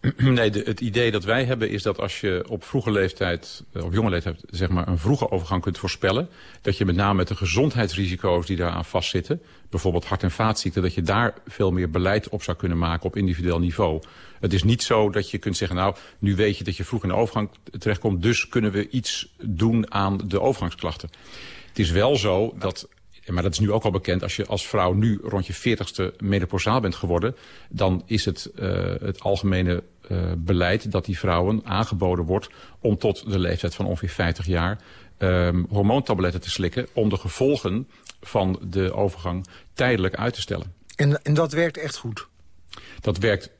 Nee, het idee dat wij hebben is dat als je op vroege leeftijd, op jonge leeftijd, zeg maar een vroege overgang kunt voorspellen, dat je met name met de gezondheidsrisico's die daaraan vastzitten, bijvoorbeeld hart- en vaatziekten, dat je daar veel meer beleid op zou kunnen maken op individueel niveau. Het is niet zo dat je kunt zeggen, nou, nu weet je dat je vroeg in de overgang terechtkomt, dus kunnen we iets doen aan de overgangsklachten. Het is wel zo dat maar dat is nu ook al bekend. Als je als vrouw nu rond je 40ste menopausaal bent geworden... dan is het, uh, het algemene uh, beleid dat die vrouwen aangeboden wordt... om tot de leeftijd van ongeveer 50 jaar um, hormoontabletten te slikken... om de gevolgen van de overgang tijdelijk uit te stellen. En, en dat werkt echt goed? Dat werkt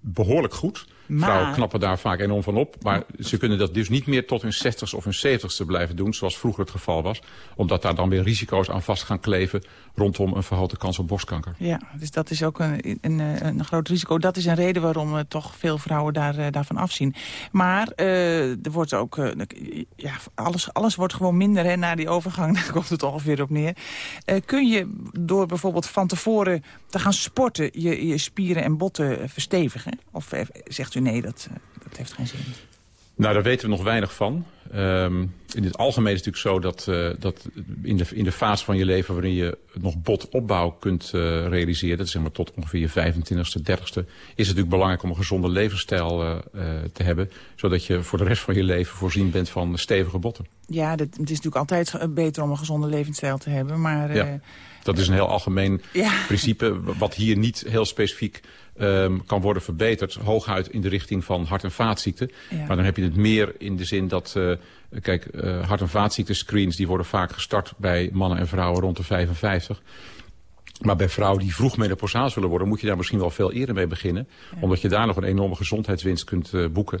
behoorlijk goed. Maar... Vrouwen knappen daar vaak enorm van op. Maar ze kunnen dat dus niet meer tot hun 60ste of hun 70ste blijven doen... zoals vroeger het geval was. Omdat daar dan weer risico's aan vast gaan kleven... rondom een verhoogde kans op borstkanker. Ja, dus dat is ook een, een, een groot risico. Dat is een reden waarom uh, toch veel vrouwen daar, uh, daarvan afzien. Maar uh, er wordt ook... ja, alles, alles wordt gewoon minder hè, na die overgang. Daar komt het ongeveer op neer. kun je door bijvoorbeeld van tevoren te gaan sporten... je, je spieren en botten verstevigen? Of zegt u nee, dat, dat heeft geen zin. Nou, daar weten we nog weinig van. Um, in het algemeen is het natuurlijk zo dat, uh, dat in, de, in de fase van je leven... waarin je nog botopbouw kunt uh, realiseren... dat is zeg maar tot ongeveer je 25ste, 30ste... is het natuurlijk belangrijk om een gezonde levensstijl uh, te hebben... zodat je voor de rest van je leven voorzien bent van stevige botten. Ja, dat, het is natuurlijk altijd beter om een gezonde levensstijl te hebben. Maar ja. Dat is een heel algemeen Ja. principe... wat hier niet heel specifiek ehm, kan worden verbeterd. Hooguit in de richting van hart- en vaatziekten. Ja. Maar dan heb je het meer in de zin dat... eh, kijk, eh, hart- en vaatziekten-screens... die worden vaak gestart bij mannen en vrouwen rond de 55... Maar bij vrouwen die vroeg menopausaal zullen worden... moet je daar misschien wel veel eerder mee beginnen. Omdat je daar nog een enorme gezondheidswinst kunt eh, boeken...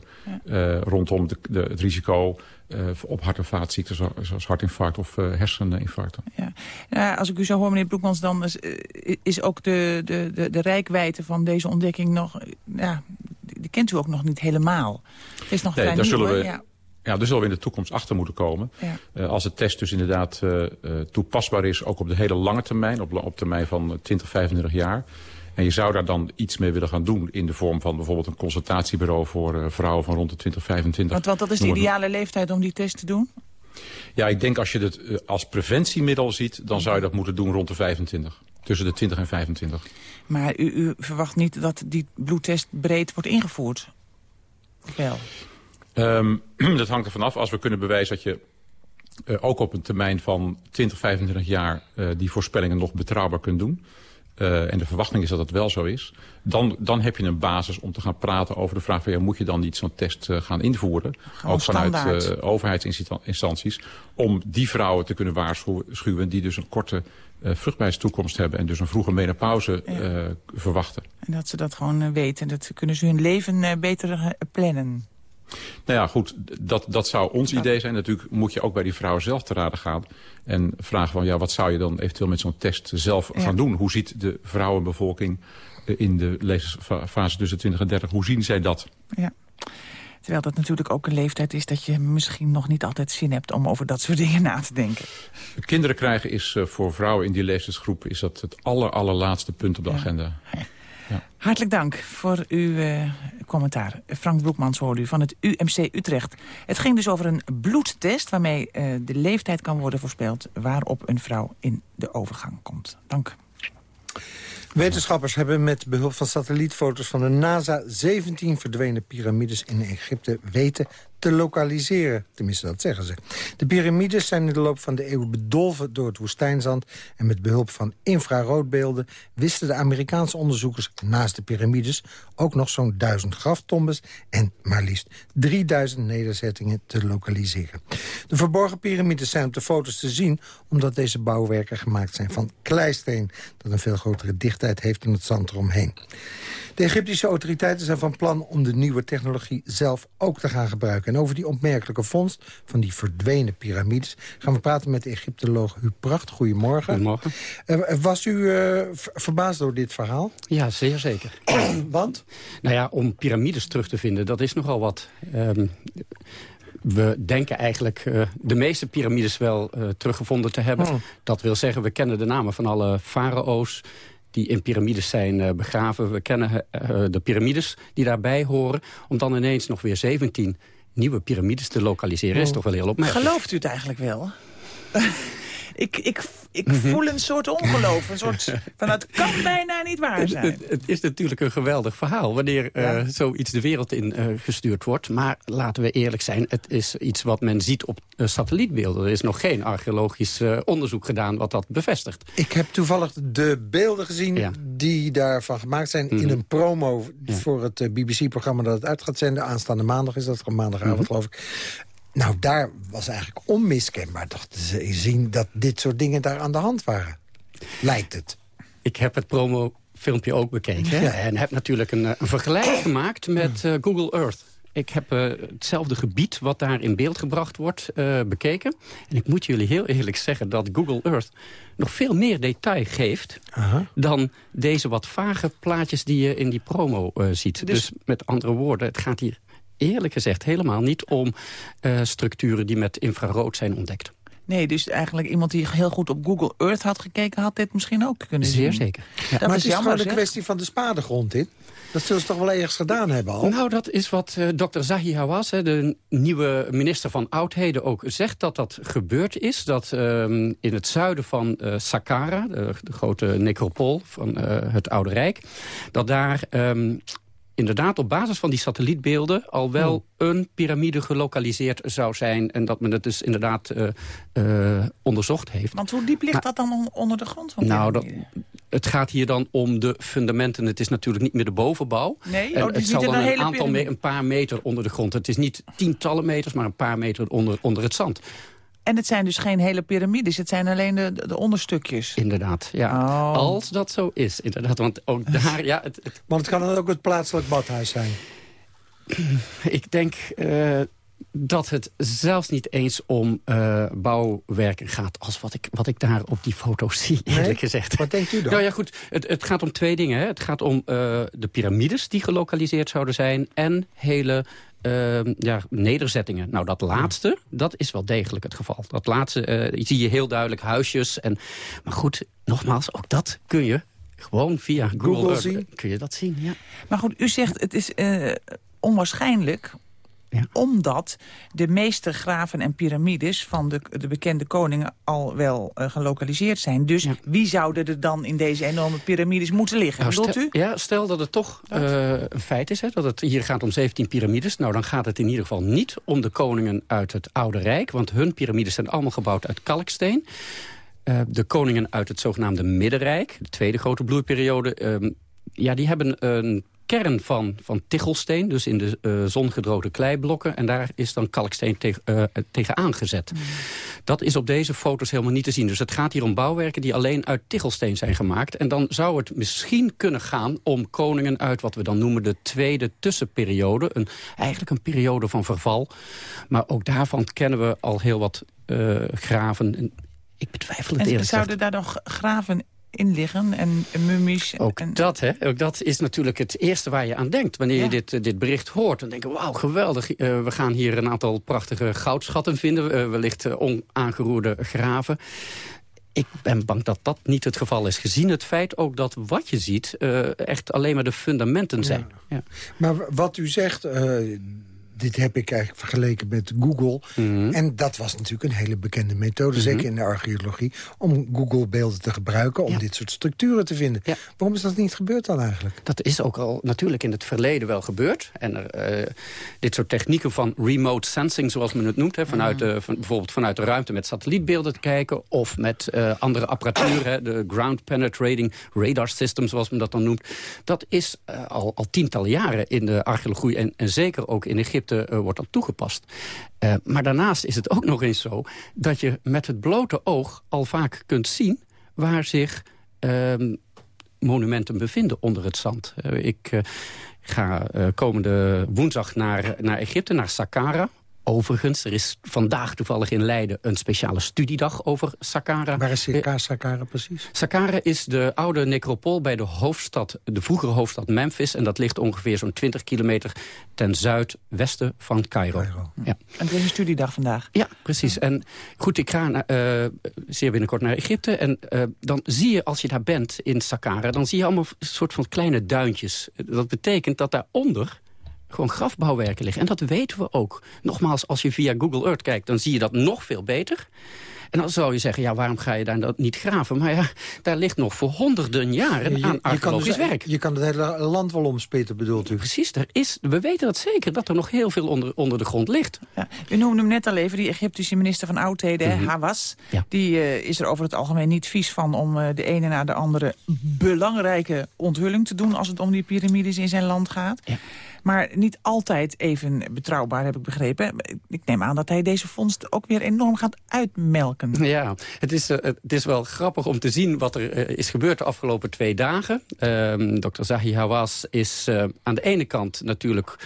rondom de, de, het risico eh, op hart- en vaatziekten... zo- zoals hartinfarct of eh, herseninfarcten. Ja. Ja, als ik u zo hoor, meneer Broekmans, dan is, eh, is ook de, de, de, de rijkwijde van deze ontdekking nog... Ja, die, kent u ook nog niet helemaal. Het is nog Nee, daar nieuw, zullen we- Ja. Ja, daar zullen we in de toekomst achter moeten komen. Ja. Als de test dus inderdaad toepasbaar is... ook op de hele lange termijn, op, op termijn van 20, 25 jaar... en je zou daar dan iets mee willen gaan doen... in de vorm van bijvoorbeeld een consultatiebureau... voor eh, vrouwen van rond de 20, 25. Want, want dat is de ideale leeftijd om die test te doen? Ja, ik denk als je het eh, als preventiemiddel ziet... dan zou je dat moeten doen rond de 25. Tussen de 20 en 25. Maar u, u verwacht niet dat die bloedtest breed wordt ingevoerd? Of Wel. Ehm, dat hangt er vanaf. Als we kunnen bewijzen dat je eh, ook op een termijn van 20, 25 jaar... die voorspellingen nog betrouwbaar kunt doen... eh, en de verwachting is dat dat wel zo is... Dan, dan heb je een basis om te gaan praten over de vraag... van ja, moet je dan niet zo'n test eh, gaan invoeren? Gewoon ook vanuit standaard. eh, overheidsinstanties... om die vrouwen te kunnen waarschuwen... die dus een korte vruchtbaarheidstoekomst hebben... en dus een vroege menopauze Ja. verwachten. En dat ze dat gewoon weten. Dat kunnen ze hun leven beter plannen. Nou ja, goed, dat, dat zou ons idee zijn. Natuurlijk moet je ook bij die vrouwen zelf te raden gaan. En vragen van, ja, wat zou je dan eventueel met zo'n test zelf Ja. gaan doen? Hoe ziet de vrouwenbevolking eh, in de levensfase tussen 20 en 30, hoe zien zij dat? Ja. Terwijl dat natuurlijk ook een leeftijd is dat je misschien nog niet altijd zin hebt om over dat soort dingen na te denken. Kinderen krijgen is eh, voor vrouwen in die leeftijdsgroep is dat het aller, allerlaatste punt op de Ja. agenda. Hartelijk dank voor uw eh, commentaar. Frank Broekmans hoorde u van het UMC Utrecht. Het ging dus over een bloedtest waarmee eh, de leeftijd kan worden voorspeld... waarop een vrouw in de overgang komt. Dank. Wetenschappers hebben met behulp van satellietfoto's van de NASA... 17 verdwenen piramides in Egypte weten te lokaliseren. Tenminste, dat zeggen ze. De piramides zijn in de loop van de eeuw bedolven door het woestijnzand... en met behulp van infraroodbeelden wisten de Amerikaanse onderzoekers... naast de piramides ook nog zo'n duizend graftombes... en maar liefst 3000 nederzettingen te lokaliseren. De verborgen piramides zijn op de foto's te zien... omdat deze bouwwerken gemaakt zijn van kleisteen... dat een veel grotere dichtheid heeft dan het zand eromheen. De Egyptische autoriteiten zijn van plan om de nieuwe technologie zelf ook te gaan gebruiken. En over die opmerkelijke vondst van die verdwenen piramides... gaan we praten met de Egyptoloog Huub Pracht. Goedemorgen. Goedemorgen. Eh, was u eh, ver- verbaasd door dit verhaal? Ja, zeer zeker. Want? Nou ja, om piramides terug te vinden, dat is nogal wat. Ehm, we denken eigenlijk eh, de meeste piramides wel eh, teruggevonden te hebben. Hmm. Dat wil zeggen, we kennen de namen van alle farao's die in piramides zijn eh, begraven. We kennen eh, de piramides die daarbij horen. Om dan ineens nog weer 17 nieuwe piramides te lokaliseren... is Oh. toch wel heel opmerkelijk. Gelooft u het eigenlijk wel? Ik ik, ik Mhm. voel een soort ongeloof. Een soort van het kan bijna niet waar zijn. het, het is natuurlijk een geweldig verhaal wanneer eh, zoiets de wereld in eh, gestuurd wordt. Maar laten we eerlijk zijn, het is iets wat men ziet op eh, satellietbeelden. Er is nog geen archeologisch onderzoek gedaan wat dat bevestigt. Ik heb toevallig de beelden gezien Ja. die daarvan gemaakt zijn... in Mhm. een promo Ja. voor het BBC-programma dat het uit gaat zenden. Aanstaande maandag is dat, gewoon maandagavond Mhm. geloof ik. Nou, daar was eigenlijk onmiskenbaar toch te zien... dat dit soort dingen daar aan de hand waren. Lijkt het. Ik heb het promofilmpje ook bekeken. Ja. En heb natuurlijk een, eh, een vergelijk gemaakt met eh, Google Earth. Ik heb eh, hetzelfde gebied wat daar in beeld gebracht wordt bekeken. En ik moet jullie heel eerlijk zeggen dat Google Earth nog veel meer detail geeft... Dan deze wat vage plaatjes die je in die promo ziet. Dus- Dus, met andere woorden, het gaat hier eerlijk gezegd helemaal niet om eh, structuren die met infrarood zijn ontdekt. Nee, dus eigenlijk iemand die heel goed op Google Earth had gekeken... had dit misschien ook kunnen zien. Zeer zeker. Ja. Dat maar is het is jammer, gewoon een zeg. kwestie van de spadegrond in. Dat zullen ze toch wel ergens gedaan hebben al? Nou, dat is wat eh Dr. Zahi Hawass, hè, de nieuwe minister van Oudheden, ook zegt dat dat gebeurd is. Dat ehm, in het zuiden van eh, Saqqara, de, de grote necropool van eh, het Oude Rijk... dat daar ehm, inderdaad op basis van die satellietbeelden... al wel een piramide gelokaliseerd zou zijn... en dat men het dus inderdaad eh, eh, onderzocht heeft. Want hoe diep ligt Maar- dat dan on- onder de grond? Van Nou, dat, het gaat hier dan om de fundamenten. Het is natuurlijk niet meer de bovenbouw. Nee? En Oh, het zal dan een aantal, me- een paar meter onder de grond. Het is niet tientallen meters, maar een paar meter onder, onder het zand. En het zijn dus geen hele piramides, het zijn alleen de, de onderstukjes. Inderdaad, ja. Oh. Als dat zo is, inderdaad. Want ook daar, ja, het, het- Want het kan dan ook het plaatselijk badhuis zijn. ik denk eh, dat het zelfs niet eens om eh, bouwwerken gaat... als wat ik, wat ik daar op die foto's zie, eerlijk Nee? gezegd. Wat denkt u dan? Nou ja, goed. Het, het gaat om twee dingen. Hè. Het gaat om eh, de piramides die gelokaliseerd zouden zijn... en hele eh, ja, nederzettingen. Nou, dat laatste, dat is wel degelijk het geval. Dat laatste eh, zie je heel duidelijk huisjes. En, maar goed, nogmaals, ook dat kun je gewoon via Google, Google zien? Kun je dat zien, ja. Maar goed, u zegt het is eh, onwaarschijnlijk... Ja. omdat de meeste graven en piramides van de, de bekende koningen al wel eh, gelokaliseerd zijn. Dus Ja. wie zouden er dan in deze enorme piramides moeten liggen? Nou, stel, u? Ja, stel dat het toch eh, een feit is, hè, dat het hier gaat om 17 piramides. Nou, dan gaat het in ieder geval niet om de koningen uit het Oude Rijk. Want hun piramides zijn allemaal gebouwd uit kalksteen. Eh, de koningen uit het zogenaamde Middenrijk, de tweede grote bloeiperiode... ehm, ja, die hebben een kern van, van tichelsteen, dus in de eh zongedroogde kleiblokken. En daar is dan kalksteen tegen, eh, tegen aangezet. Dat is op deze foto's helemaal niet te zien. Dus het gaat hier om bouwwerken die alleen uit tichelsteen zijn gemaakt. En dan zou het misschien kunnen gaan om koningen uit wat we dan noemen de tweede tussenperiode. Een, eigenlijk een periode van verval. Maar ook daarvan kennen we al heel wat eh, graven. En ik betwijfel het En eerlijk gezegd. zouden daar nog graven in liggen en mummies? Ook en, dat, hè? Ook dat is natuurlijk het eerste waar je aan denkt. Wanneer Ja. je dit, eh, dit bericht hoort, dan denk je... wauw, geweldig, eh, we gaan hier een aantal prachtige goudschatten vinden. eh, wellicht eh, onaangeroerde graven. Ik ben bang dat dat niet het geval is. Gezien het feit ook dat wat je ziet... eh, echt alleen maar de fundamenten zijn. Ja. Maar wat u zegt, eh, dit heb ik eigenlijk vergeleken met Google. Mhm. En dat was natuurlijk een hele bekende methode, zeker in de archeologie... om Google-beelden te gebruiken om Ja. dit soort structuren te vinden. Ja. Waarom is dat niet gebeurd dan eigenlijk? Dat is ook al natuurlijk in het verleden wel gebeurd. En er, eh, dit soort technieken van remote sensing, zoals men het noemt... Hè, vanuit de, van, bijvoorbeeld vanuit de ruimte met satellietbeelden te kijken... of met eh, andere apparatuur, hè, de ground penetrating radar system... zoals men dat dan noemt. Dat is eh, al, al tientallen jaren in de archeologie... en, en zeker ook in Egypte eh, wordt dat toegepast. Eh, maar daarnaast is het ook nog eens zo... dat je met het blote oog al vaak kunt zien... waar zich... ehm, monumenten bevinden onder het zand. Eh, ik ga komende woensdag naar, naar Egypte, naar Saqqara. Overigens, er is vandaag toevallig in Leiden een speciale studiedag over Saqqara. Waar is Eh, Saqqara precies? Saqqara is de oude necropool bij de hoofdstad, de vroegere hoofdstad Memphis. En dat ligt ongeveer zo'n 20 kilometer ten zuidwesten van Cairo. Cairo. Ja. En het is een studiedag vandaag. Ja, precies. En goed, ik ga eh, zeer binnenkort naar Egypte. En eh, dan zie je, als je daar bent in Saqqara... dan zie je allemaal een soort van kleine duintjes. Dat betekent dat daaronder gewoon grafbouwwerken liggen. En dat weten we ook. Nogmaals, als je via Google Earth kijkt... dan zie je dat nog veel beter. En dan zou je zeggen, ja, waarom ga je daar dat niet graven? Maar ja, daar ligt nog voor honderden jaren Je- aan je, kan archeologisch dus, werk. je kan het hele land wel omspitten, bedoelt u? Precies, er is, we weten dat zeker, dat er nog heel veel onder, onder de grond ligt. Ja. U noemde hem net al even, die Egyptische minister van Oudheden, hè, Hawas. Ja. Die eh, is er over het algemeen niet vies van om eh, de ene na de andere belangrijke onthulling te doen... als het om die piramides in zijn land gaat. Ja. Maar niet altijd even betrouwbaar, heb ik begrepen. Ik neem aan dat hij deze vondst ook weer enorm gaat uitmelken. Ja, het is, eh, het is wel grappig om te zien wat er eh, is gebeurd de afgelopen twee dagen. Ehm Dr. Zahi Hawass is eh, aan de ene kant natuurlijk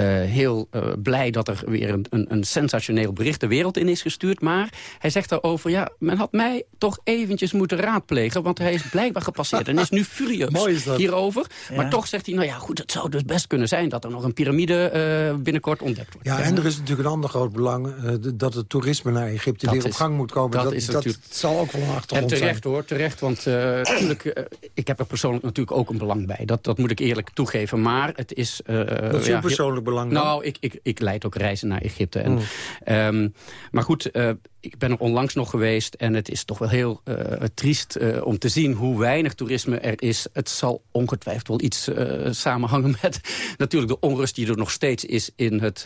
heel eh, blij... dat er weer een, een, een sensationeel bericht de wereld in is gestuurd. Maar hij zegt daarover, ja, men had mij toch eventjes moeten raadplegen... want hij is blijkbaar gepasseerd en is nu furieus Mooi is dat. hierover. Ja. Maar toch zegt hij, nou ja, goed, het zou dus best kunnen zijn... dat er nog een piramide eh, binnenkort ontdekt wordt. Ja, en er is natuurlijk een ander groot belang... eh, dat het toerisme naar Egypte Dat weer op is- gang moet komen. dat Dat, is dat, zal ook wel een En achtergrond terecht zijn. hoor, terecht. Want eh, natuurlijk, eh, ik heb er persoonlijk natuurlijk ook een belang bij. Dat, dat moet ik eerlijk toegeven. Maar het is... eh, Wat is ja, persoonlijk belang dan? Nou, ik, ik, ik leid ook reizen naar Egypte. En, ehm, maar goed, eh, ik ben er onlangs nog geweest en het is toch wel heel uh, triest uh, om te zien hoe weinig toerisme er is. Het zal ongetwijfeld wel iets uh, samenhangen met natuurlijk de onrust die er nog steeds is in het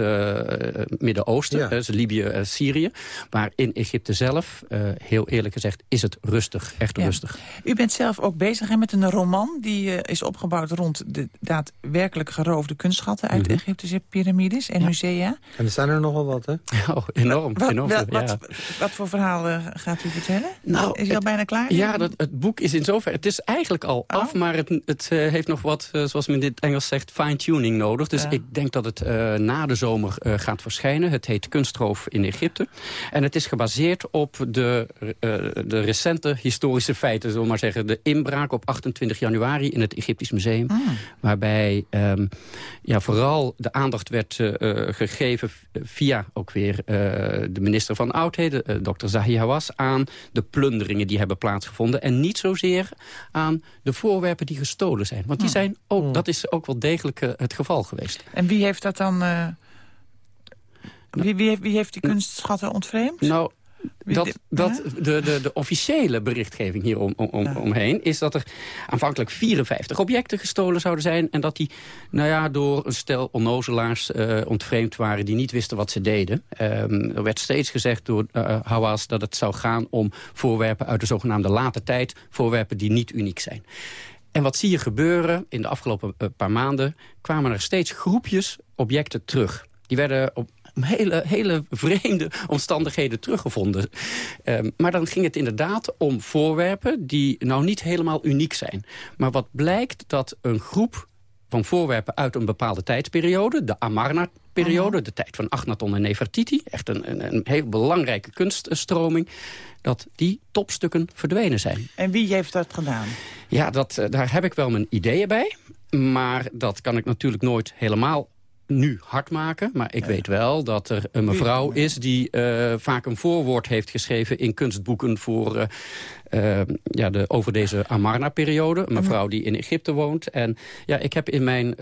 Midden-Oosten. Ja. dus Libië, Syrië. Maar in Egypte zelf, heel eerlijk gezegd, is het rustig. Echt ja. rustig. U bent zelf ook bezig hè, met een roman die is opgebouwd rond de daadwerkelijk geroofde kunstschatten uit mm -hmm. Egyptische piramides en musea. En er zijn er nogal wat, hè? Oh, enorm. Wat, enorm wat, wat, wat voor verhalen gaat u vertellen? Nou, is hij al bijna klaar? Ja, dat, het boek is in zover. Het is eigenlijk al oh. af, maar het, het uh, heeft nog wat, uh, zoals men in het Engels zegt, fine-tuning nodig. Dus ja. ik denk dat het uh, na de zomer gaat verschijnen. Het heet Kunstroof in Egypte. En het is gebaseerd op de, de recente historische feiten, zullen we maar zeggen. De inbraak op 28 januari in het Egyptisch Museum. Ah. Waarbij um, ja, vooral de aandacht werd gegeven via ook weer de minister van Oudheden, uh, dokter Zahi Hawass, aan de plunderingen die hebben plaatsgevonden. En niet zozeer aan de voorwerpen die gestolen zijn. Want die zijn ook, Hmm. dat is ook wel degelijk uh, het geval geweest. En wie heeft dat dan... Uh, wie, wie, heeft, wie heeft die kunstschatten ontvreemd? Nou, dat, dat de, de, de officiële berichtgeving hier om, om, ja. omheen... is dat er aanvankelijk 54 objecten gestolen zouden zijn... en dat die nou ja, door een stel onnozelaars uh, ontvreemd waren... die niet wisten wat ze deden. Um, er werd steeds gezegd door uh, Hawass dat het zou gaan om voorwerpen... uit de zogenaamde late tijd, voorwerpen die niet uniek zijn. En wat zie je gebeuren? In de afgelopen uh, paar maanden kwamen er steeds groepjes objecten terug. Die werden op hele, hele vreemde omstandigheden teruggevonden. Um, maar dan ging het inderdaad om voorwerpen die nou niet helemaal uniek zijn. Maar wat blijkt dat een groep van voorwerpen uit een bepaalde tijdsperiode... de Amarna-periode, de tijd van Achnaton en Nefertiti... echt een, een, een heel belangrijke kunststroming... dat die topstukken verdwenen zijn. En wie heeft dat gedaan? Ja, dat, daar heb ik wel mijn ideeën bij. Maar dat kan ik natuurlijk nooit helemaal nu hard maken. Maar ik ja. weet wel dat er een mevrouw is die uh, vaak een voorwoord heeft geschreven in kunstboeken voor, uh, uh, ja, de, over deze Amarna-periode. Een mevrouw die in Egypte woont. En ja, ik heb in mijn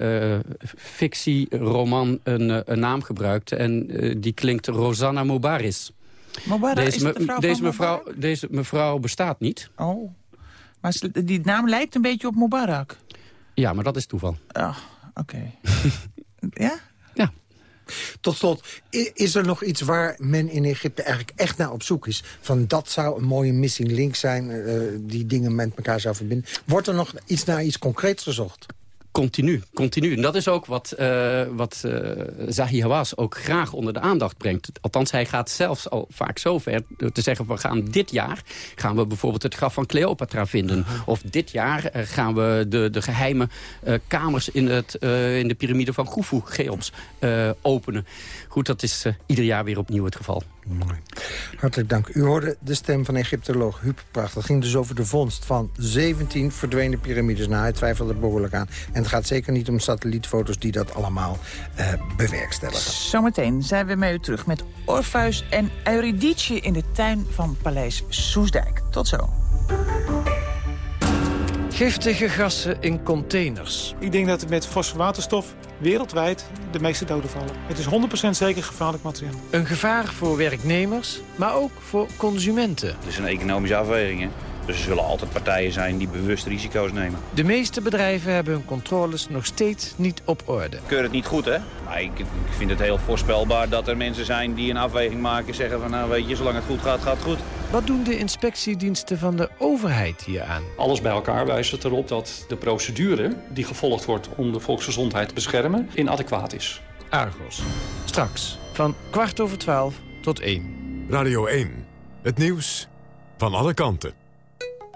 fictieroman een, een, naam gebruikt. En die klinkt Rosanna Mubaris. Mobara, deze, me, de deze, mevrouw, deze mevrouw bestaat niet. Oh, maar die naam lijkt een beetje op Mubarak. Ja, maar dat is toeval. Oh, oké. Okay. Ja? Ja. Tot slot, is er nog iets waar men in Egypte eigenlijk echt naar op zoek is? Van dat zou een mooie missing link zijn, uh, die dingen met elkaar zou verbinden. Wordt er nog iets naar iets concreets gezocht? Continu, continu. En dat is ook wat, uh, wat uh, Zahi Hawass ook graag onder de aandacht brengt. Althans, hij gaat zelfs al vaak zo ver te zeggen... we gaan dit jaar gaan we bijvoorbeeld het graf van Cleopatra vinden. Uh -huh. Of dit jaar uh, gaan we de, de geheime kamers in, het, in de piramide van Khufu, Cheops, openen. Goed, dat is ieder jaar weer opnieuw het geval. Mooi. Hartelijk dank. U hoorde de stem van Egyptoloog Huub Pracht. Dat ging dus over de vondst van 17 verdwenen piramides. Nou, hij twijfelde er behoorlijk aan. En het gaat zeker niet om satellietfoto's die dat allemaal uh, bewerkstelligen. Zometeen zijn we met u terug met Orpheus en Eurydice... in de tuin van Paleis Soesdijk. Tot zo. Giftige gassen in containers. Ik denk dat met fosforwaterstof wereldwijd de meeste doden vallen. Het is 100% zeker gevaarlijk materiaal. Een gevaar voor werknemers, maar ook voor consumenten. Het is een economische afweging, hè? Dus er zullen altijd partijen zijn die bewust risico's nemen. De meeste bedrijven hebben hun controles nog steeds niet op orde. Ik keur het niet goed, hè? Maar ik, ik vind het heel voorspelbaar dat er mensen zijn die een afweging maken... zeggen van, nou weet je, zolang het goed gaat, gaat het goed. Wat doen de inspectiediensten van de overheid hieraan? Alles bij elkaar wijst het erop dat de procedure die gevolgd wordt... om de volksgezondheid te beschermen, inadequaat is. Argos. Straks van kwart over twaalf tot één. Radio 1. Het nieuws van alle kanten.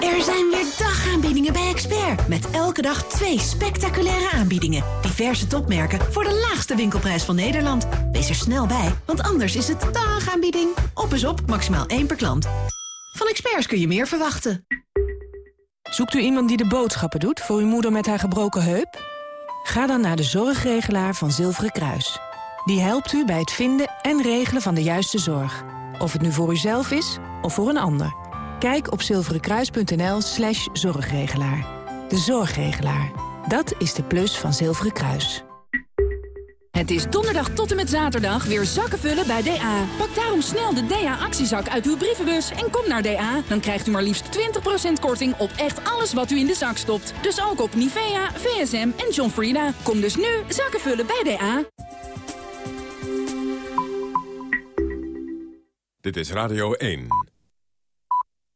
Er zijn weer dagaanbiedingen bij Expert. Met elke dag twee spectaculaire aanbiedingen. Diverse topmerken voor de laagste winkelprijs van Nederland. Wees er snel bij, want anders is het dagaanbieding. Op is op, maximaal één per klant. Van Experts kun je meer verwachten. Zoekt u iemand die de boodschappen doet voor uw moeder met haar gebroken heup? Ga dan naar de zorgregelaar van Zilveren Kruis. Die helpt u bij het vinden en regelen van de juiste zorg. Of het nu voor uzelf is of voor een ander. Kijk op zilverenkruis.nl slash zorgregelaar. De zorgregelaar. Dat is de plus van Zilveren Kruis. Het is donderdag tot en met zaterdag weer zakken vullen bij DA. Pak daarom snel de DA-actiezak uit uw brievenbus en kom naar DA. Dan krijgt u maar liefst 20% korting op echt alles wat u in de zak stopt. Dus ook op Nivea, VSM en John Frieda. Kom dus nu zakken vullen bij DA. Dit is Radio 1.